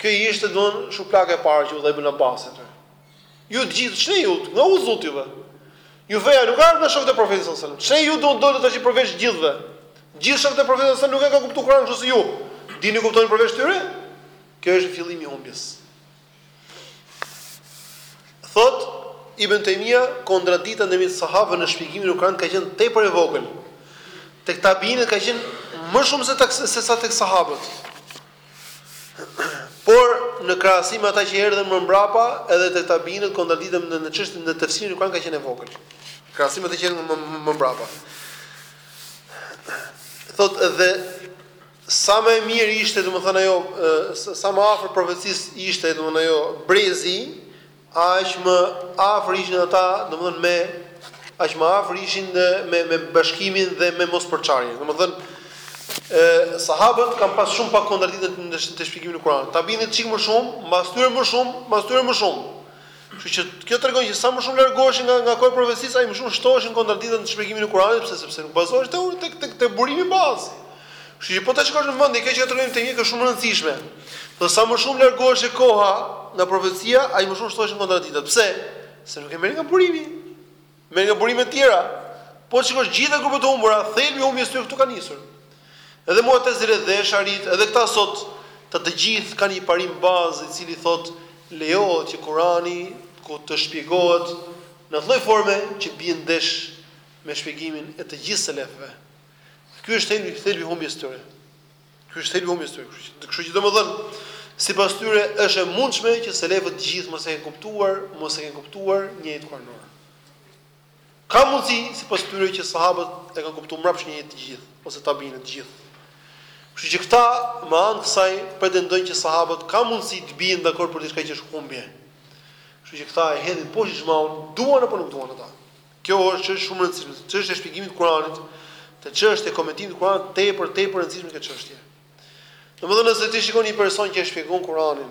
Kjo ishte domethënë shuplaka e parë që u dha Ibn Abbas atyre. Ju të gjithë, ç'ne ju, nga u erdhi juve? Juve feja u ka ardhë nga shokët e Profetit sallallahu alejhi ve sellem. Ç'ne ju do të doli tash përveç gjithëve? Gjithë shokët e Profetit sallallahu alejhi ve sellem nuk e kanë kuptu Kur'anin kështu si ju. Dini kuptojnë përveç tyre? Kjo është fillimi i humbjes. Thot Ibn Taymija, kontradita ndërmjet sahabëve në shpjegimin e Kur'anit ka qenë tepër e vogël. Tek tabiinët ka qenë më shumë se tek se sa tek sahabët. Por, në krahasim me ata që erdhën më mbrapa, edhe te tabiinët kontradita në çështjen e tefsirit të Kuranit ka qenë e vogël. Krahasim me ata që erdhën më, më, më mbrapa. Thot dhe sa më e mirë ishte, domethënë ajo sa më afër profecisë ishte, domethënë ajo brezi Aq më afër ishin ata, domethënë me aq më afër ishin me me bashkimin dhe me mospërçarjen. Domethënë ë sahabët kanë pas shumë pak kontradiktë në te shpjegimin e Kuranit. Tabiinët çik më shumë, mbas tyre më shumë, mbas tyre më shumë. Kështu që kjo tregon që sa më shumë largoheshin nga nga koha e profecisë, aq më shumë shtoheshin kontradiktat në shpjegimin e Kuranit, pse sepse nuk bazoheshin te tek te burimi bazë. Kështu që po ta shikosh në vend e kjo që tregon teknikë është shumë e rëndësishme. Dhe sa më shumë largoheshe koha nga profecia, aq më shumë shtohen kontradiktat. Pse? Se nuk e merr nga burimi. Merr nga burime të tjera. Po të shikosh gjithë grupet e humbura, thelbi i humbjes tyre këtu ka nisur. Edhe Mu'tazile dhe Esharit, edhe këta sot, të të gjithë kanë një parim bazë i cili thotë lejohet që Kurani ku të shpjegohet në atë lloj forme që bie ndesh me shpjegimin e të gjithë selefëve. Ky është thelbi, thelbi humbjes tyre. Ky është thelbi humbjes tyre. Kështu që domethënë sipas tyre është e mundshme që selefët të gjithë mos e kanë kuptuar, mos e kanë kuptuar një ajet kuranor. Ka mundsi sipas tyre që sahabët e kanë kuptuar mbrapsht një ajet të gjithë ose tabiinët të gjithë. Kështu që këta me anë të kësaj pretendojnë që sahabët ka mundsi të bien dakord për diçka që është humbje. Kështu që këta e hedhin poshtë ixhmaun, duan apo nuk duan ata. Kjo është çështje shumë e rëndësishme. Çështja e shpjegimit të Kuranit, të çështja e komentimit të Kuranit tepër tepër e rëndësishme kjo çështje. Domethënë nëse ti shikon një person që e shpjegon Kuranin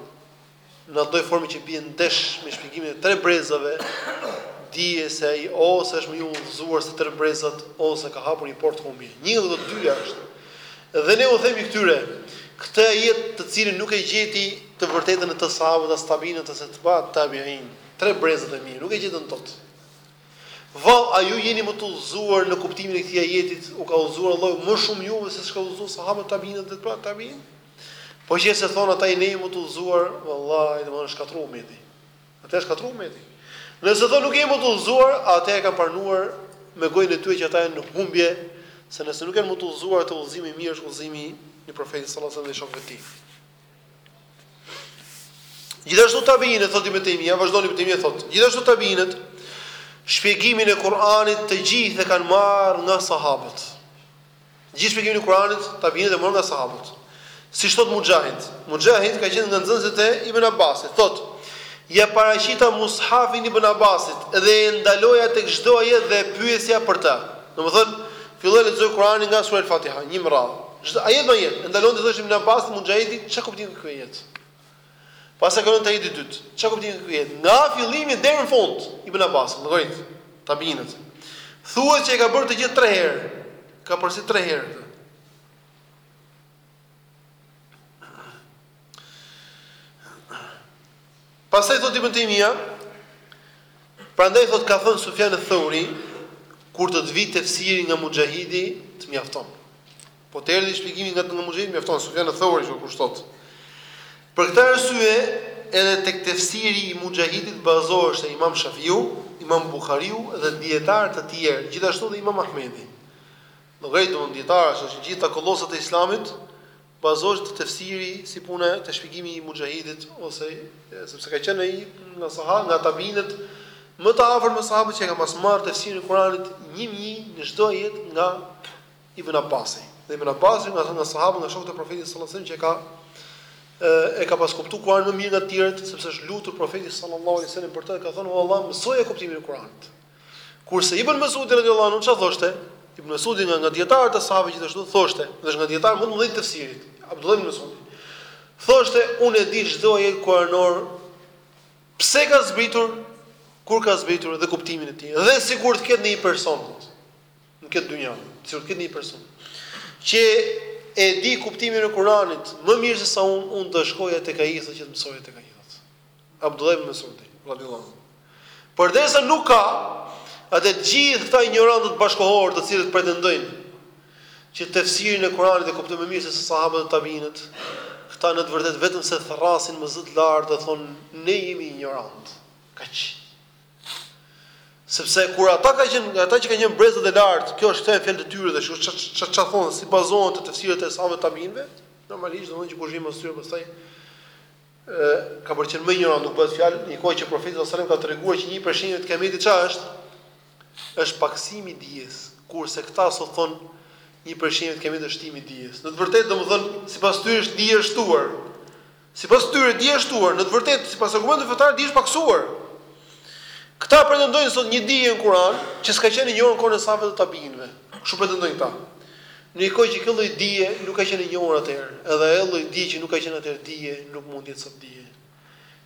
në atë lloj forme që bie ndesh me shpjegimin e tre brezave, dije se ai ose është më i udhëzuar se tre brezat ose ka hapur një portë humbje. Një nga të dyja është. Dhe ne u themi këtyre, këtë ajet të cilin nuk e gjeti të vërtetën në të sahabët as tabiinët as atba'ut tabiin, tre brezat e mirë, nuk e gjetën dot. Vallë a ju jeni më të udhëzuar në kuptimin e këtij ajeti, u ka udhëzuar Allahu më shumë juve se çka udhëzuar sahabët, tabiinët dhe atba'ut tabiin? Po qe se thonë ata ne jemi më të udhëzuar, vallahi domethënë është shkatërruar ummeti. Atë është shkatërruar ummeti. Nëse thonë nuk jemi më të udhëzuar, atë e kanë pranuar me gojën e tyre që ata janë në humbje, se nëse nuk janë më të udhëzuar atë udhëzimi i mirë është udhëzimi i profetit sallallahu alajhi wasallam dhe shokëve të tij. Gjithashtu tabiinët thotë Ibn Tejmija, vazhdon Ibn Tejmija thotë, gjithashtu tabiinët shpjegimin e Kur'anit të gjithë e kanë marrë nga sahabët. Gjithë shpjegimin e Kur'anit tabiinët e marrë nga sahabët. Siç thotë Muxhahid, Muxhahid ka qenë nga nxënësit e Ibn Abbasit, thotë Ia paraqita mushafin Ibn Abbasit dhe e ndaloja tek çdo ajet dhe e pyesja për të. Domethënë, Filloi e lexoi Kuranin nga surja El-Fatiha, një me radhë, çdo ajet me ajet, e ndalonte i thoshte Ibn Abbasit Muxhahidi, ça kuptimi ka ky ajet? Pastaj kalonte te ajeti i dytë, ça kuptimi ka ky ajet? Nga fillimi deri në fund, Ibn Abbasi, llogarit, tabiinët. Thuhet që e ka bërë të gjithë tre herë, ka përsëritur tre herë këtë. Pastaj thotë Ibn Tejmija, prandaj thotë ka thënë Sufjan Theuri, kur të të vijë tefsiri nga Muxhahidi, të mjafton. Po të erdhi shpjegimi nga nga Muxhahidi, mjafton, Sufjan Theuri që kështu thotë. Për këtë arsye, edhe tek tefsiri i Muxhahidit bazoheshte Imam Shafiu, Imam Buhariu dhe dietar të tjerë, gjithashtu dhe Imam Ahmedi. Gjithë dijetarët, që është gjithë këta kolosët e Islamit, bazohet te tefsiri si puna te shpjegimi i Muxhahidit pse? Sepse ka qenë ai nga sahabët, nga tabiinët më të afërt me sahabët që e kanë pas marrë tefsirin e Kuranit një më një në çdo ajet nga Ibn Abbasi. Dhe Ibn Abbasi nga nga sahabët, nga shokët e Profetit sallallahu alajhi wasallam që e ka e ka pas kuptuar Kuranin më mirë nga të tjerët, sepse është lutur Profeti sallallahu alajhi wasallam për të, ka thënë o Allah, mësoja kuptimin e Kuranit. Kurse Ibn Mesudi radiallahu anhu ça thoshte? Ibn Mesudi nga nga dietarët e sahabëve gjithashtu thoshte, dhe është nga dietarë më të mëdhenj të tefsirit, Abdullah ibn Mesudi. Thoshte, unë e di çdo ajet kuranor pse ka zbritur, kur ka zbritur dhe kuptimin e tij. Dhe sikur të ketë një person në këtë dynja, sikur të ketë një person që e di kuptimin e Kuranit më mirë se sa unë, unë do shkoja tek ai sa që të mësoja tek ai. Abdullah ibn Mesudi, radiallahu anhu. Përderisa nuk ka, atëherë gjithë këta injorantët bashkohorë të cilët pretendojnë që tefsirin e Kuranit e kuptojnë më mirë se sahabët e tabiinët, këta në të vërtetë vetëm se thërrasin me zë të lartë dhe thonë ne jemi injorantë. Kaq. Sepse kur ata kanë qenë, ata që kanë qenë brezat e lartë, kjo është thënë fjalë të tyre dhe ça ça ça thonë si bazohen te tefsirët e sahabëve tabiinëve, normalisht domethënë që kush vjen më pas, pastaj ka për qenë më i injorant, nuk bëhet fjalë, një kohë që profeti sallallahu alajhi wasallam ka treguar që një prej shenjave të kiametit ça është? Është pakësimi i dijes, kurse këta sot thonë një prej shenjave të kiametit është shtimi i dijes. Në të vërtetë, domethënë, sipas tyre është dija e shtuar. Sipas tyre dija e shtuar, në të vërtetë, sipas argumenteve fetare dija është pakësuar. Këta pretendojnë sot një dije në Kur'an që s'ka qenë njohur në kohën e sahabëve dhe tabiinëve. Kështu pretendojnë këta. Në një kohë që kjo lloj dije nuk ka qenë e njohur atëherë, edhe ajo lloj dije që nuk ka qenë atëherë dije, nuk mund të jetë sot dije.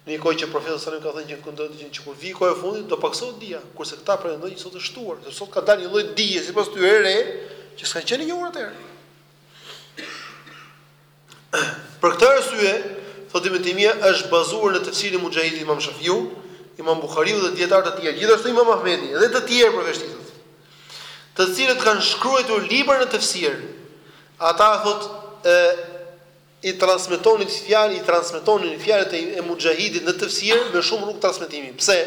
Në një kohë që Profeti sallallahu alajhi wasallam ka thënë që kundër që që kur të vijë koha e fundit do pakësohet dija, kurse këta pretendojnë që sot është shtuar, se sot ka dalë një lloj dije sipas tyre e re, që s'ka qenë e njohur atëherë. Për këtë arsye, thotë Ibn Taymija, është bazuar në tefsirin e Muxhahidit Imam Shafiu, Imam Buhariu dhe dijetarë të tjerë, gjithashtu Imam Ahmedi dhe të tjerë përveç tij, të cilët kanë shkruajtur libra në tefsir. Ata thotë e i transmetonin fjalë, i transmetonin fjalët e, e Muxhahidit në tefsir me shumë rrugë transmetimi. Pse?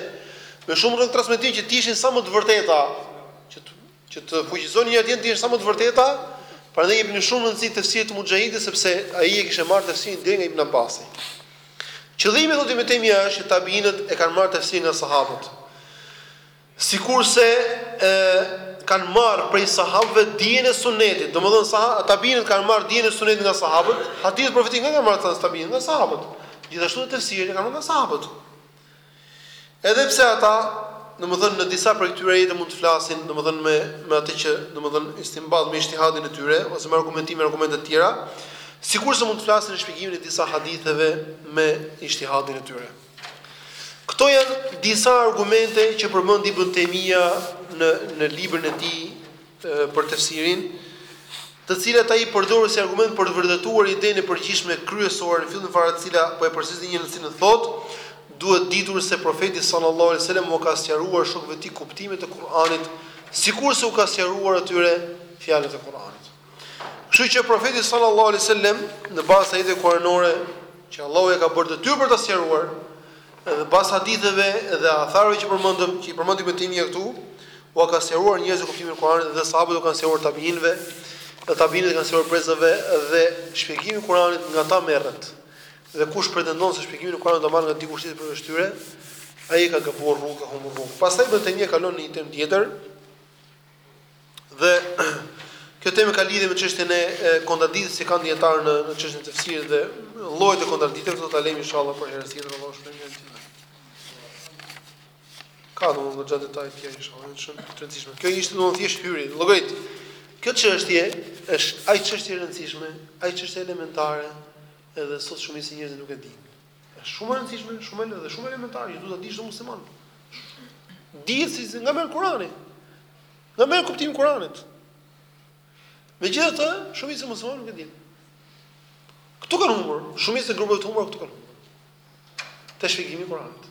Me shumë rrugë transmetimi që të ishin sa më të vërteta, që të Që të fuqizonin njëra-tjetrën të ishin sa më të vërteta, prandaj i jepnin shumë rëndësi tefsirit të Muxhahidit sepse ai e kishte marrë tefsirin direkt nga Ibn Abbasi. Qëllimi thotë Ibn Taymija është që tabiinët e kanë marrë tefsirin nga sahabët. Sikurse ë kanë marrë prej sahabëve dijen e sunetit, domethënë sa tabiinët kanë marrë dijen e sunetit nga sahabët, hadithet profetike i kanë marrë tabiinët nga sahabët. Gjithashtu tefsirin e kanë marrë nga sahabët. Edhe pse ata, domethënë në disa prej këtyre ajeteve mund të flasin, domethënë me me atë që, domethënë istinbat me ixhtihadin e tyre ose me argumentime argumente të tjera, sikurse mund të flasin në shpjegimin e disa haditheve me ixhtihadin e tyre. Këto janë disa argumente që përmend Ibn Taymija në në librin e tij për tefsirin, të cilat ai i përdor si argument për të vërtetuar idenë e përgjithshme kryesore në fillim fare të cilën po e përsëris një herë në të cilën thotë, Duhet ditur se Profeti sallallâhu alejhi ve sellem ua ka sqaruar shokëve të tij kuptimet e Kur'anit, sikurse u ka sqaruar atyre fjalët e Kur'anit. Kështu që Profeti sallallâhu alejhi ve sellem në bazë të ajeteve kuranore që Allahu ia ka bërë detyrë për ta sqaruar, Dhe në bazë haditheve dhe etherëve që përmendëm, që i përmendi Ibn Taymija këtu, u ka sqaruar njerëzve kuptimin e Kuranit dhe sahabët u kanë sqaruar tabiinëve, dhe tabiinët u kanë sqaruar brezave dhe shpjegimi i Kuranit nga ata merret. Dhe kush pretendon se shpjegimin e Kuranit do ta marrë nga dikush tjetër përveç tyre, ai e ka gabuar rrugën, ka humbur rrugën. Pastaj Ibn Taymija kalon në një temë tjetër, Dhe kjo temë ka lidhje me çështjen e kontradiktës që kanë dijetarët në në çështjen e tefsirit dhe llojet e kontradiktave, do ta lëmë inshallah për herë tjetër, Allahu shpëton. Ka domethënë gjatë detaj të tjerë inshallah, është shumë e rëndësishme. Kjo ishte domethënë thjesht hyrje, llogarit. Kjo çështje është aq çështje e rëndësishme, aq çështje elementare, edhe sot shumica e njerëzve nuk e dinë. Është shumë e rëndësishme, shumë e dhe shumë elementare që duhet ta dijë çdo musliman. Të dijë se nga merret Kurani. Nga merret kuptimi i Kuranit. Megjithatë, shumica e muslimanëve nuk e dinë. Ktu kanë humbur, shumica e grupeve të humbura këtu kanë humbur. Te shpjegimi i Kuranit.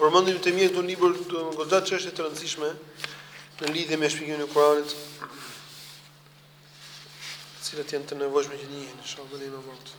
Përmendim te ky libër goxha çështje të rëndësishme në lidhje me shpjegimin e Kuranit. Të cilat janë të nevojshme që të njihen, inshallah dhe më vonë.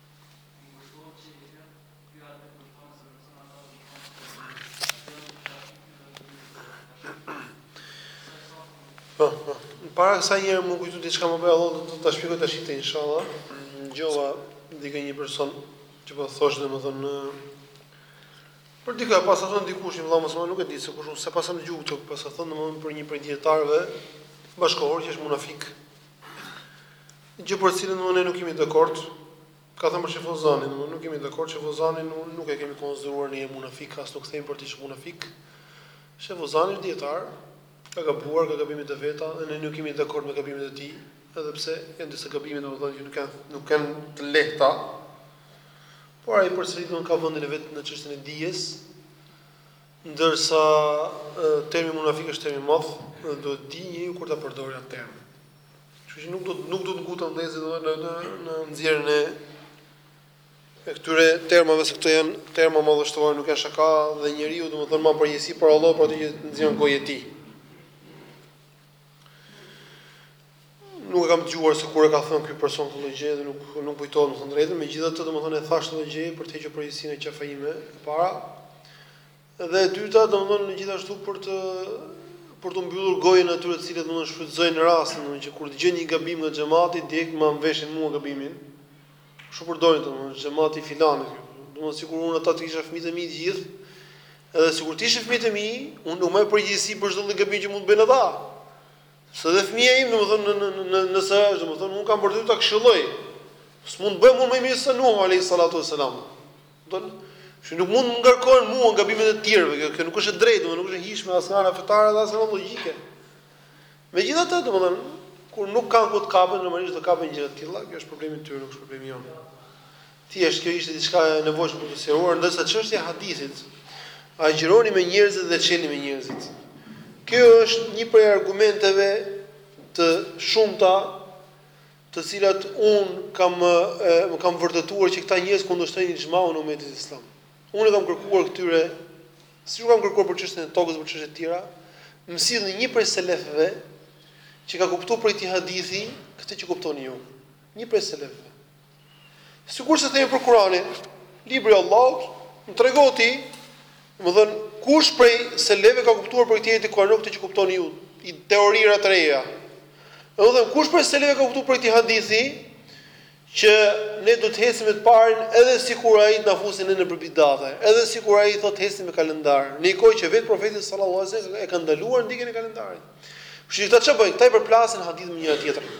Para kësaj njëherë m'u kujtu diçka me leje Allah do ta shpjegoj tash këtë inshallah. Ngjova dikë një person që po thosh domethënë për dikë paska thënë dikush një vëlla mos më nuk e di se kush se sa kam dëgjuar këtu paska thënë domethënë për një prej dijetarëve bashkëkohorë që është munafik. Gjë për të cilën domthonë ne nuk jemi dakord, ka thënë për Sheh Fozanin, domthonë nuk jemi dakord Sheh Fozanin nuk e kemi konsideruar ne munafik, as nuk them për të që është munafik. Sheh Fozani është dijetar, ka gabuar, ka gabimet e veta dhe ne nuk jemi dakord me gabimet e tij, edhe pse janë disa gabime domethënë që nuk janë nuk janë të lehta. Por ai përsëri domthonë ka vendin e vet në çështjen e dijes, ndërsa termi munafik është term i madh dhe duhet di njeriu kur ta përdorë atë term. Kështu që nuk duhet nuk duhet të nguten njerëzit domethënë në në në nxjerrjen e e këtyre termave se këto janë terma madhështore, nuk janë shaka dhe njeriu domethënë ma përgjegjësi para Allahut për atë që nxjerr nga goja e tij. Nuk e kam dëgjuar se kur e ka thënë ky person këtë gjë dhe nuk nuk kujtohet me thënë drejtën, megjithatë domethënë e thashë këtë gjë për të hequr përgjegjësinë nga qafa ime para Dhe e dyta, domethënë gjithashtu për të për të mbyllur gojën atyre të cilët domethënë shfrytëzojnë rastin, domethënë që kur dëgjojnë një gabim nga xhamati, direkt ma mveshin mua gabimin. Kush përdorin domethënë xhamati filanit. Domethënë sikur unë ata të kisha fëmijët e mi të gjithë, edhe sikur të ishin fëmijët e mi, unë nuk maj përgjegjësi për çdo lloj gabimi që mund të bëjnë ata. Se dhe fëmija im domethënë në në në nëse është domethënë unë kam për detyrë ta këshilloj. S'mund të bëhem unë më mirë se Nuhu alayhi salatu wassalam. Don, që nuk mund të më ngarkohen mua gabimet e të tjerëve, kjo kjo nuk është e drejtë, domethënë nuk është e hijshme as nga ana fetare dhe as nga ana logjike. Megjithatë, domethënë, kur nuk kanë ku të kapen, normalisht do kapen te gjëra të tilla, kjo është problemi i tyre, nuk është problemi jonë. Thjesht kjo ishte diçka e nevojshme për të sqaruar, ndërsa çështja e hadithit, agjëroni me njerëzit dhe çelni me njerëzit. Kjo është një prej argumenteve të shumta të cilat unë kam kam vërtetuar që këta njerëz kundërshtojnë ixhmaun e umetit islam. Unë i kam kërkuar këtyre, siç u kam kërkuar për çështjen e tokës dhe për çështje të tjera, më sillni një prej selefëve që ka kuptuar prej këtij hadithi këtë që kuptoni ju. Një prej selefëve. Sikurse themi për Kur'anin, Libri i Allahut, më trego ti, domethënë, kush prej selefëve ka kuptuar prej këtij ajeti të Kur'anit këtë që kuptoni ju, teorira të reja. Domethënë, kush prej selefëve ka kuptuar prej këtij hadithi që ne do të ecim me të parin edhe sikur ai të na fusë ne nëpër bidate, edhe sikur ai thotë ecim me kalendar, në një kohë që vetë profeti sallallahu alajhi wasallam e ka ndaluar ndjekjen e kalendarit. Kështu që këta çfarë bëjnë? Këta i përplasin hadithet me njëra tjetrën.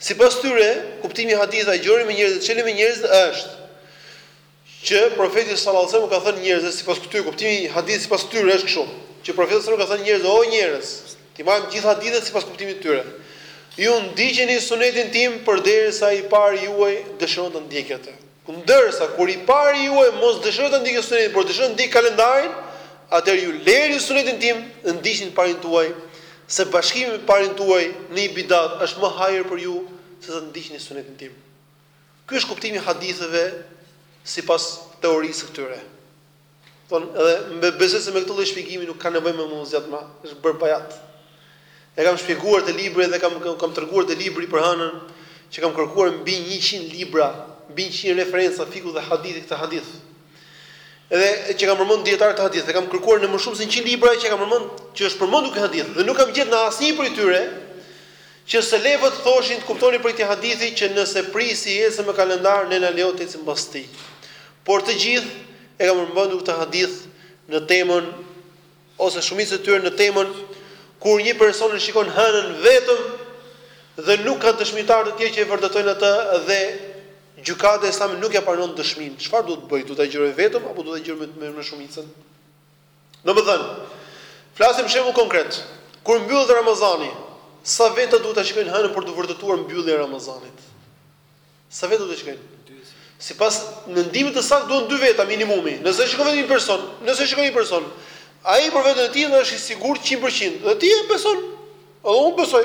Sipas tyre, kuptimi i hadithit agjëroni me njerëzit dhe çelni me njerëzit është, që Profeti sallallahu alajhi wasallam u ka thënë njerëzve, sipas këtyre, kuptimi i hadithit sipas tyre është kështu, që Profeti sallallahu alajhi wasallam u ka thënë njerëzve, o njerëz, t'i marrim të gjitha hadithet sipas kuptimit të tyre, ju ndiqeni sunetin tim përderisa i pari juaj dëshiron ta ndjekë atë. Ndërsa, kur i pari juaj mos dëshirojë ta ndjekë Sunetin, por dëshiron të ndjekë kalendarin, atëherë ju lëreni Sunetin tim dhe ndiqni parin tuaj, se bashkimi me parin tuaj në një bidat është më hajër për ju se sa të ndiqni Sunetin tim. Ky është kuptimi i haditheve sipas teorisë së këtyre. Domethënë edhe më besoj se me këtë lloj shpjegimi nuk ka nevojë më me u zgjat më, është bërë bajat. E kam shpjeguar te libri dhe kam kam treguar te libri për hënën që kam kërkuar mbi 100 libra, mbi 100 referenca fikhu dhe hadithi këtë hadith. Edhe që kam përmend dijetarë të hadithit, e kam kërkuar në më shumë se 100 libra që kam përmend që është përmendur ky hadith dhe nuk kam gjetë në asnjë prej tyre që selefët thoshin të kuptonin prej këtij hadithi që nëse prijësi ecën me kalendar ne na lejohet të ecim pas tij. Por të gjithë e kanë përmendur këtë hadith në temën ose shumica e tyre në temën kur një person e shikon hënën vetëm dhe nuk ka dëshmitarë të tjerë që e vërtetojnë atë dhe gjykata islame nuk ia pranon dëshminë. Çfarë duhet të bëjë? Duhet të agjërojë vetëm apo duhet të agjërojë me me shumicën? Domethënë, flasim shembull konkret. Kur mbyllet Ramazani, sa veta duhet ta shikojnë hënën për të vërtetuar mbylljen e Ramazanit? Sa veta duhet ta shikojnë? Sipas mendimit të saktë duhen dy veta minimumi. Nëse shikon vetëm një person, nëse shikon një person, ai për veten e tij është i sigurt 100%. Dhe ti e beson. Edhe unë besoj.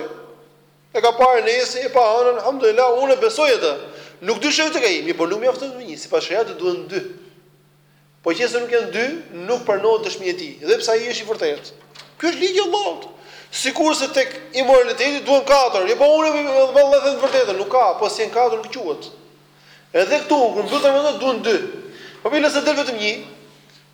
E ka parë nesi, e pa hënën, alhamdulillah, unë e besoj atë. Nuk dyshoj tek ai, mirë, por nuk mjafton vetëm një, sipas sheriatit duhen dy. Po qe se nuk janë dy, nuk pranohet dëshmia e tij, edhe pse ai është i vërtetë. Ky është ligji i Allahut. Sikurse tek imoraliteti duhen katër, jo po unë vallahi them të vërtetën, nuk ka, po s'janë katër nuk quhet. Edhe këtu kur mbyllet Ramazani duhen dy. Po mirë nëse del vetëm një,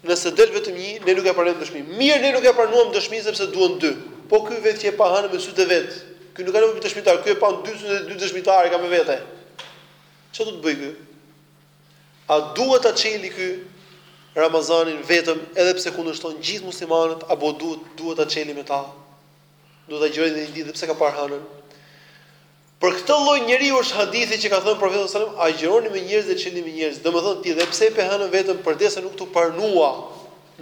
nëse del vetëm një, ne nuk e pranojmë dëshminë. Mirë ne nuk e pranuam dëshminë sepse duhen dy. Po ky vetë që e pa hënën me sytë e vet. Ky nuk ka nevojë për dëshmitar, ky e pa dy sytë e dy dëshmitarë ka me vete. Çfarë do të bëjë ky? A duhet ta çeli ky Ramazanin vetëm edhe pse kundërshton gjithë muslimanët apo duhet duhet ta çeli me ta? Duhet të agjërojë edhe një ditë edhe pse ka parë hënën? Për këtë lloj njeriu është hadithi që ka thënë profeti sallallahu alajhi wasallam, agjëroni me njerëzit dhe çelni me njerëzit. Domethënë ti edhe pse e pe hënën vetëm përderisa nuk t'u pranua,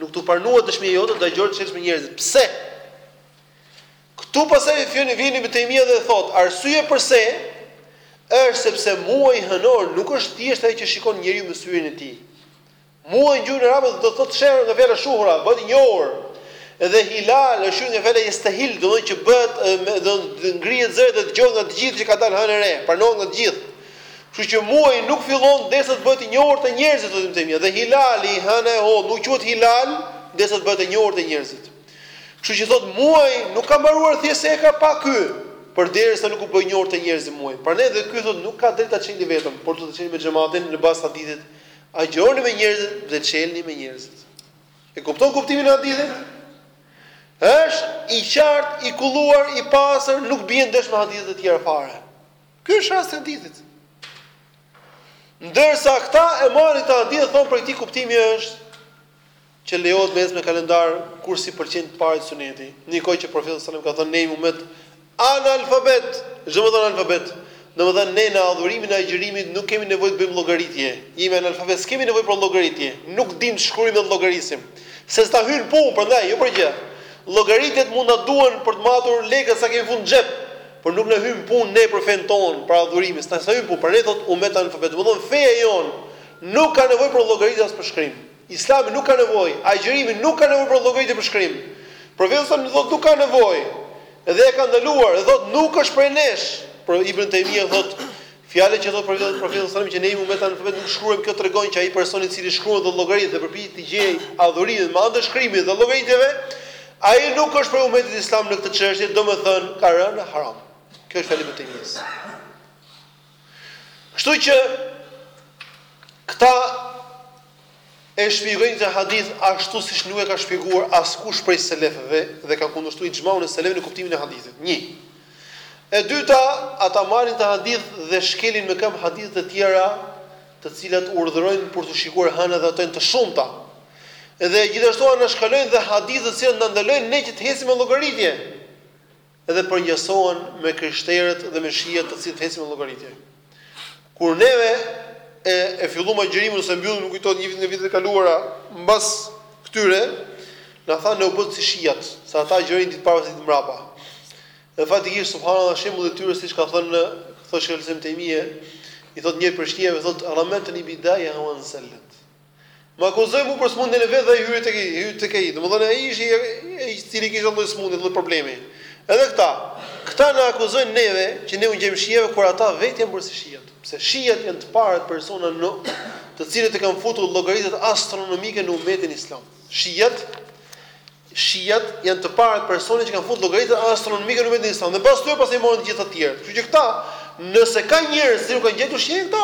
nuk t'u pranua dëshmia jote, do agjërosh të çelësh me njerëzit. Pse? Këtu pastaj vjen Ibn Taymija dhe thotë, Arsyeja përse, është sepse muaji hënor nuk është thjesht ajo që shikon njeriu me syrin e tij. Muaj në gjuhën arabe do të thotë shehr nga fjala shuhra, bëhet i njohur. Dhe hilal është nga fjala yestahil, do të thotë që bëhet me do të ngrihet zëri dhe dëgjohet nga të gjithë që ka dalë hëna e re, pranohet nga të gjithë. Kështu që muaji nuk fillon derisa të bëhet i njohur te njerëzit, thotë Ibn Taymija, dhe hilali, hëna e hollë, nuk quhet hilal derisa të bëhet e njohur te njerëzit. Kështu që thotë muaji nuk ka mbaruar thjesht se e ka pa ky, përderisa nuk u bë i njohur te njerëzit muaji. Prandaj dhe ky thotë nuk ka drejtë ta çeli vetëm, por duhet ta çeli me xhematin në bazë të hadithit, Agjëroni me njerëzit dhe çelni me njerëzit. E kupton kuptimin e hadithit? Është i qartë, i kulluar, i pastër, nuk bie ndesh me hadithet e tjera fare. Ky është rasti i hadithit. Ndërsa këta e marrin këtë hadith thonë po këtij kuptimi është Që lejohet me ecë me kalendar, kur si përkthen të parët suneti, ndërkohë që Profeti sallallahu alejhi ue sellem ka thënë ne jemi umet analfabet, ç'domethënë analfabet, domethënë ne në adhurimin e agjërimit nuk kemi nevojë të bëjmë llogaritje, jemi analfabet, s'kemi nevojë për llogaritje, nuk dimë të shkruajmë dhe të llogarisim, se s'na hyn në punë, prandaj, jo për gjë. Llogaritjet mund të na duhen për të matur lekët sa kemi në fund në xhep, por nuk na hyjnë punë ne për fenë tonë, për adhurimin, s'na hyn punë, prandaj thotë umet analfabet, domethënë feja jonë nuk ka nevojë për llogaritje as për shkrim. Islami nuk ka nevojë, agjërimi nuk ka nevojë për llogaritje për shkrim. Profeti sa thotë nuk ka nevojë dhe e ka ndaluar dhe thotë nuk është prej nesh. Por Ibën Taymija thotë Fjala që thotë profeti profeti sallallahu alajhi wasallam që ne jemi umet analfabet nuk shkruajmë kjo tregon që ai person i cili shkruan dhe llogarit dhe përpiqet të gjejë adhurimin me anë të shkrimit dhe llogaritjeve ai nuk është prej umetit islam në këtë çështje domethënë ka rënë në haram. Kjo është fjalë e Ibën Taymijës. Kështu që këta e shpjegojnë këtë hadith ashtu siç nuk e ka shpjeguar askush prej selefëve dhe kanë kundërshtuar ixhmaun e selefëve në kuptimin e hadithit. Një. E dyta, ata marrin këtë hadith dhe shkelin me këmbë hadithe të tjera, të cilat urdhërojnë për t'u shikuar hëna dhe ato janë të shumta. Dhe gjithashtu anashkalojnë dhe hadithe të cilat na ndalojnë ne që të ecim me llogaritje. dhe përnjësohen me krishterët dhe me shi'at të cilët ecin me llogaritje. Kur neve e filluam agjërimin ose e mbyllim nuk kujtohet një vit nga vitet e kaluara mbas këtyre na thanë ne u bëtë si shi'at, se ata agjërojnë një ditë para ose ditë mbrapa. Dhe faktikisht subhanallahu shembulli i tyre siç ka thënë thotë shejh el-islam ibn Taymije i thotë njëri prej shi'ave thotë ramatni bi da'i ha wansalat. Më akuzoi mua për sëmundjen e vet dhe ai hyri tek ai, hyri tek ai. Domethënë ai ishte i, ai i cili kishte atë lloj sëmundje, atë lloj problemi. Edhe këta, këta na akuzojnë neve që ne u ngjajmë shijave kur ata vetë janë bërë si shijat. Pse shijat janë të parët persona të cilët e kanë futur llogaritë astronomike në umetin islam. Shijat Shijat janë të parët persona që kanë futur llogaritë astronomike në umetin islam. Dhe pas tyre pastaj morën të gjithë të tjerët. Kështu që këta, nëse ka njerëz që u kanë ngjarë shijave këta,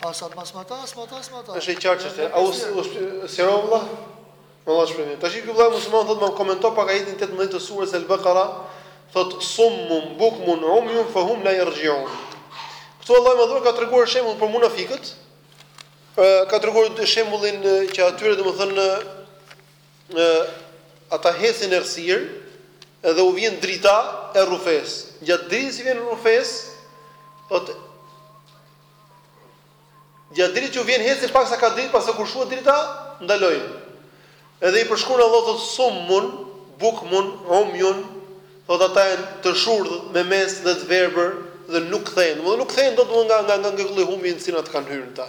Pasat mas matas, matas matas. Është e qartë çështja. A u sqarove vlla, me Allah shpëtim. Tash ky vëlla musliman thotë më komenton pak ajetin 18 të surës Al-Baqara, thotë summun bukmun umyun fahum la yarji'un. Këtu Allahu i madhëruar ka treguar shembull për munafikët. Ë ka treguar shembullin që atyre domethënë ata ecin në errësirë edhe u vjen drita e rrufes. Gjatë dritës që u vjen e rrufes, thotë Gjatë dritës që u vjen ecin pak sa ka dritë, pastaj kur shuhet drita, ndalojnë. Edhe i përshkruan Allahu thotë summun bukmun umjun, thotë ata janë të shurdhë memecë dhe të verbër dhe nuk kthehen. Domethënë nuk kthehen dot nga nga nga ky lloj humbje në të cilën kanë hyrë këta.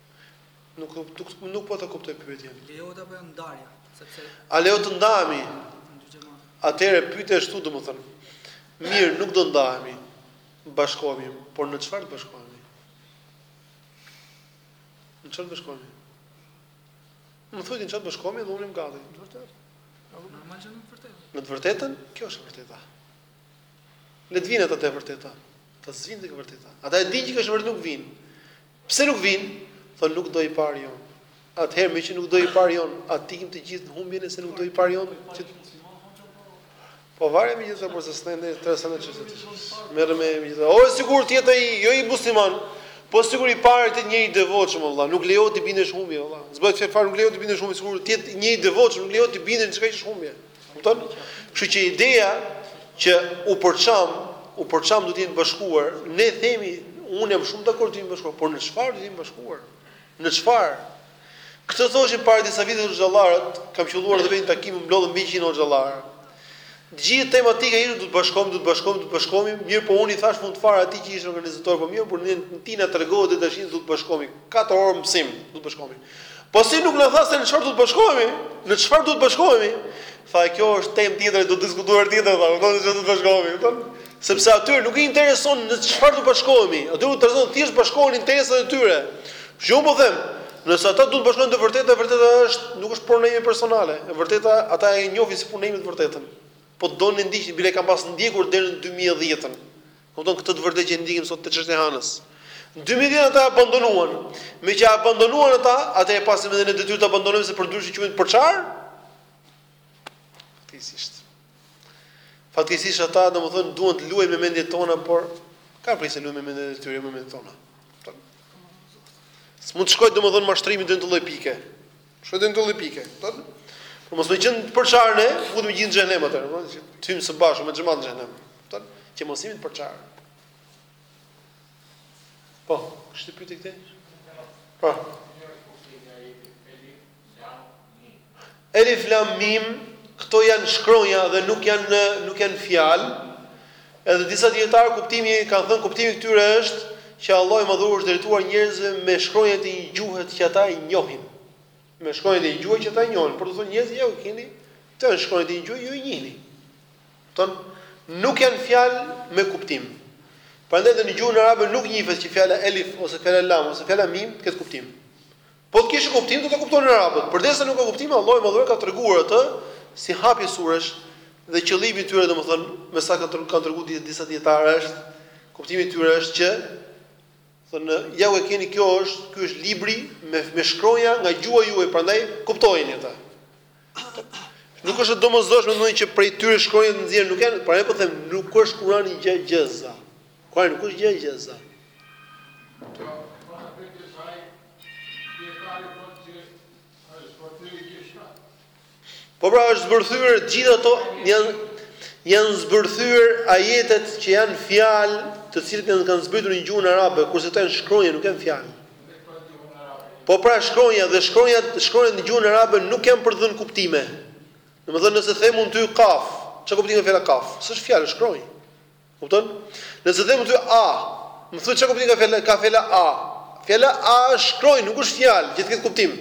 Nuk nuk nuk po ta kuptoj pyetjen. Lejohet apo jo ndarja, sepse A lejohet të ndahemi? Atëherë pyetja është këtu domethënë. Mirë, nuk do ndahemi. Bashkohemi, por në çfarë të bashkohemi? Në çfarë të bashkohemi? Më thoni në çfarë të bashkohemi dhe unë jam gati. Në të vërtetën. Normal që në të vërtetën. Në të vërtetën, kjo është e vërteta. Le të vinë ata te e vërteta. Ata s'vinë te e vërteta. Ata e dinë që kjo është e vërteta, nuk vinë. Pse nuk vijnë? Thonë nuk do i pari jonë. Atëherë meqë nuk do i pari jonë, a të ikim të gjithë në humbje se nuk do i pari jonë? Që... Po varet me gjithë kurse s'na ndaj tre sa në çështë. Merrem me gjithë. Po sikur të jetë ai, jo ai musliman. Po sikur i pari të jetë njeri i devotshëm vëlla, nuk lejohet t'i bindesh në humbje vëlla. S'bëhet fare, nuk lejohet t'i bindesh në humbje, sikur të jetë njeri i devotshëm, nuk lejohet t'i bindesh diçka që është humbje. Kupton? Kështu që ideja që u përçam, u përçam duhet të jemi të bashkuar, ne themi unë jam shumë dakord të jemi të bashkuar, por në çfarë do të jemi bashkuar? Në çfarë? Këtë thoshin para disa viteve hoxhallarët, kam qelluar edhe vetë në takim u mblodhën mbi 100 hoxhallarë. Gjithë tematika ishte duhet të bashkohemi, duhet të bashkohemi, duhet të bashkohemi, mirëpo unë i thashë në fund fare atij që ishte organizator, po mirë, por ti na tregove tashi duhet të bashkohemi. 4 orë mësim, duhet të bashkohemi. Po si nuk na tha se në çfarë duhet të bashkohemi? Në çfarë duhet të bashkohemi? Tha kjo është temë tjetër e do diskutuar tjetër, tha, duhet të bashkohemi, kupton? Sepse atyre nuk i intereson në çfarë duhet të bashkohemi. Atyre u intereson thjesht bashkohen interesat e tyre. Që unë po them, nëse ata duan të bashkohen te e vërteta, e vërteta është, nuk është puna ime personale. Të vërtetën ata e njohin si punën ime të vërtetën. Po donin të ndiqnin, bile e kanë pas ndjekur deri në dy mijë e dhjetën. Kupton këtë të vërtetë që e ndjekim sot te çështja e Hanës. Në dy mijë e dhjetën ata e abandonuan. Meqë e abandonuan ata, atëherë paskemi edhe ne detyrë ta abandonojmë se përndryshe quhemi të përçarë. Fatkeqësisht. Fatkeqësisht ata, domethënë, duan të luajnë me mendjet tona, por kanë frikë se luajnë me mendjet e tyre, jo me mendjet tona. S'mund të shkojë domethënë mashtrimi deri në këtë lloj pike. Në këtë lloj pike. Kupton? Po mos me qenë të përçarë ne, futemi të gjithë në xhehenem atëherë, po të hyjmë së bashku me xhemat në xhehenem. Kupton? Që mos jemi të përçarë. Po, kështu pyeti këtë. Po. Elif lam mim, këto janë shkronja dhe nuk janë nuk janë fjalë. Edhe disa dijetarë kuptimi kanë thënë kuptimi i këtyre është që Allahu i Madhëruar u është drejtuar njerëzve me shkronjat e një gjuhe që ata e njohin. Me shkronjat e një gjuhe që ata e njohin, për t'u thënë njerëzve ja ku i keni, këto janë shkronjat e një gjuhe ju i njihni. Kupton, nuk janë fjalë me kuptim. Prandaj edhe në gjuhën arabe nuk njihet që fjala elif ose fjala lam ose fjala mim të ketë kuptim. Po të kishte kuptim do ta kuptonin arabët, përderisa nuk ka kuptim Allahu i Madhëruar ka treguar atë si hapje suresh dhe qëllimi i tyre domethënë me sa kanë kanë treguar di, disa dijetarë është kuptimi i tyre është që thonë ja ku e keni kjo është ky është libri me me shkronja nga gjuha juaj prandaj kuptojeni atë. Nuk është e domosdoshme domethënë që prej tyre shkronja të nxjerrë nuk janë, pra ne po them nuk është Kurani gjëegjëza. Kurani nuk është gjëegjëza. Po pra i ka zbërthyer të gjitha ato janë janë zbërthyer ajetet që janë fjalë, të cilat janë kanë zbritur në gjuhën arabe, kurse këto janë shkronja, nuk janë fjalë. Po pra shkronja dhe shkronja shkronja në gjuhën arabe nuk janë për të dhënë kuptime. Domethënë nëse them unë ty kaf, çfarë kuptimi ka fjala kaf? S'është fjalë, shkronjë. Kupton? Nëse them ty a, më thuaj çfarë kuptimi ka fjala ka fjala a. Fjala a është shkronjë, nuk është fjalë që të ketë kuptim.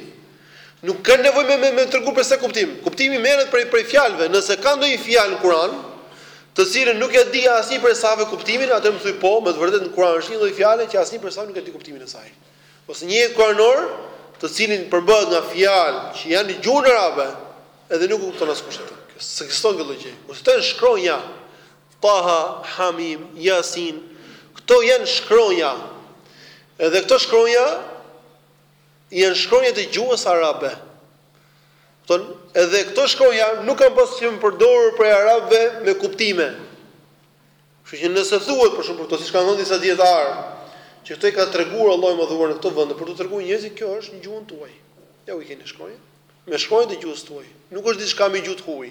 Nuk ka nevojë me me, me tregu për të kuptim. Kuptimi merret prej prej fjalëve. Nëse ka ndonjë fjalë në Kur'an, të cilën nuk e di asnjë prej sahabëve kuptimin, atëherë më thuaj po, me të vërtetë në Kur'an është një lloj fjale që asnjë prej sahabëve nuk e di kuptimin e saj. Ose një ajet kuranor, i cili përbëhet nga fjalë që janë në gjuhën arabe, edhe nuk e kupton askush atë. Kjo s'ekziston kjo lloj gjëje. Kurse te shkronja, Taha, Hamim, Yasin, këto janë shkronja edhe këto shkronja janë shkronja të gjuhës arabe. Kupton? Edhe këto shkronja nuk kanë pas qenë përdorur prej arabëve me kuptime. Kështu që nëse thuhet për shembull siç kanë thënë disa dijetarë, që këto i ka treguar Allahu i madhëruar në këto vende për të treguar njerëzve kjo është në gjuhën tuaj. Ja ku i keni shkronjat. Me shkronjat e gjuhës tuaj. Nuk është diçka me gjuhë të huaj.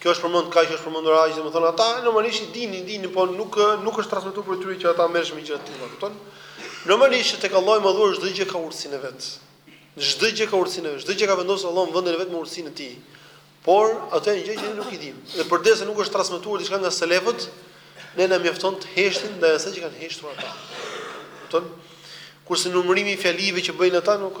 Kjo është përmendur kaq është përmendur aq, domethënë ata normalisht i dinin, i dinin, po nuk nuk është transmetuar prej tyre që ata merreshin me gjëra të tilla, kupton? Normalisht që tek Allahu i madhëruar çdo gjë ka urtësinë e vet. Çdo gjë ka urtësinë e vet, çdo gjë ka vendosur Allahu në vendin e vet me urtësinë e tij. Por ato janë gjëra që ne nuk i dimë. Dhe përderisa nuk është transmetuar diçka nga selefët, ne na mjafton të heshtim ndaj asaj që kanë heshtur ata. Kupton? Kurse numërimi i fjalive që bëjnë ata nuk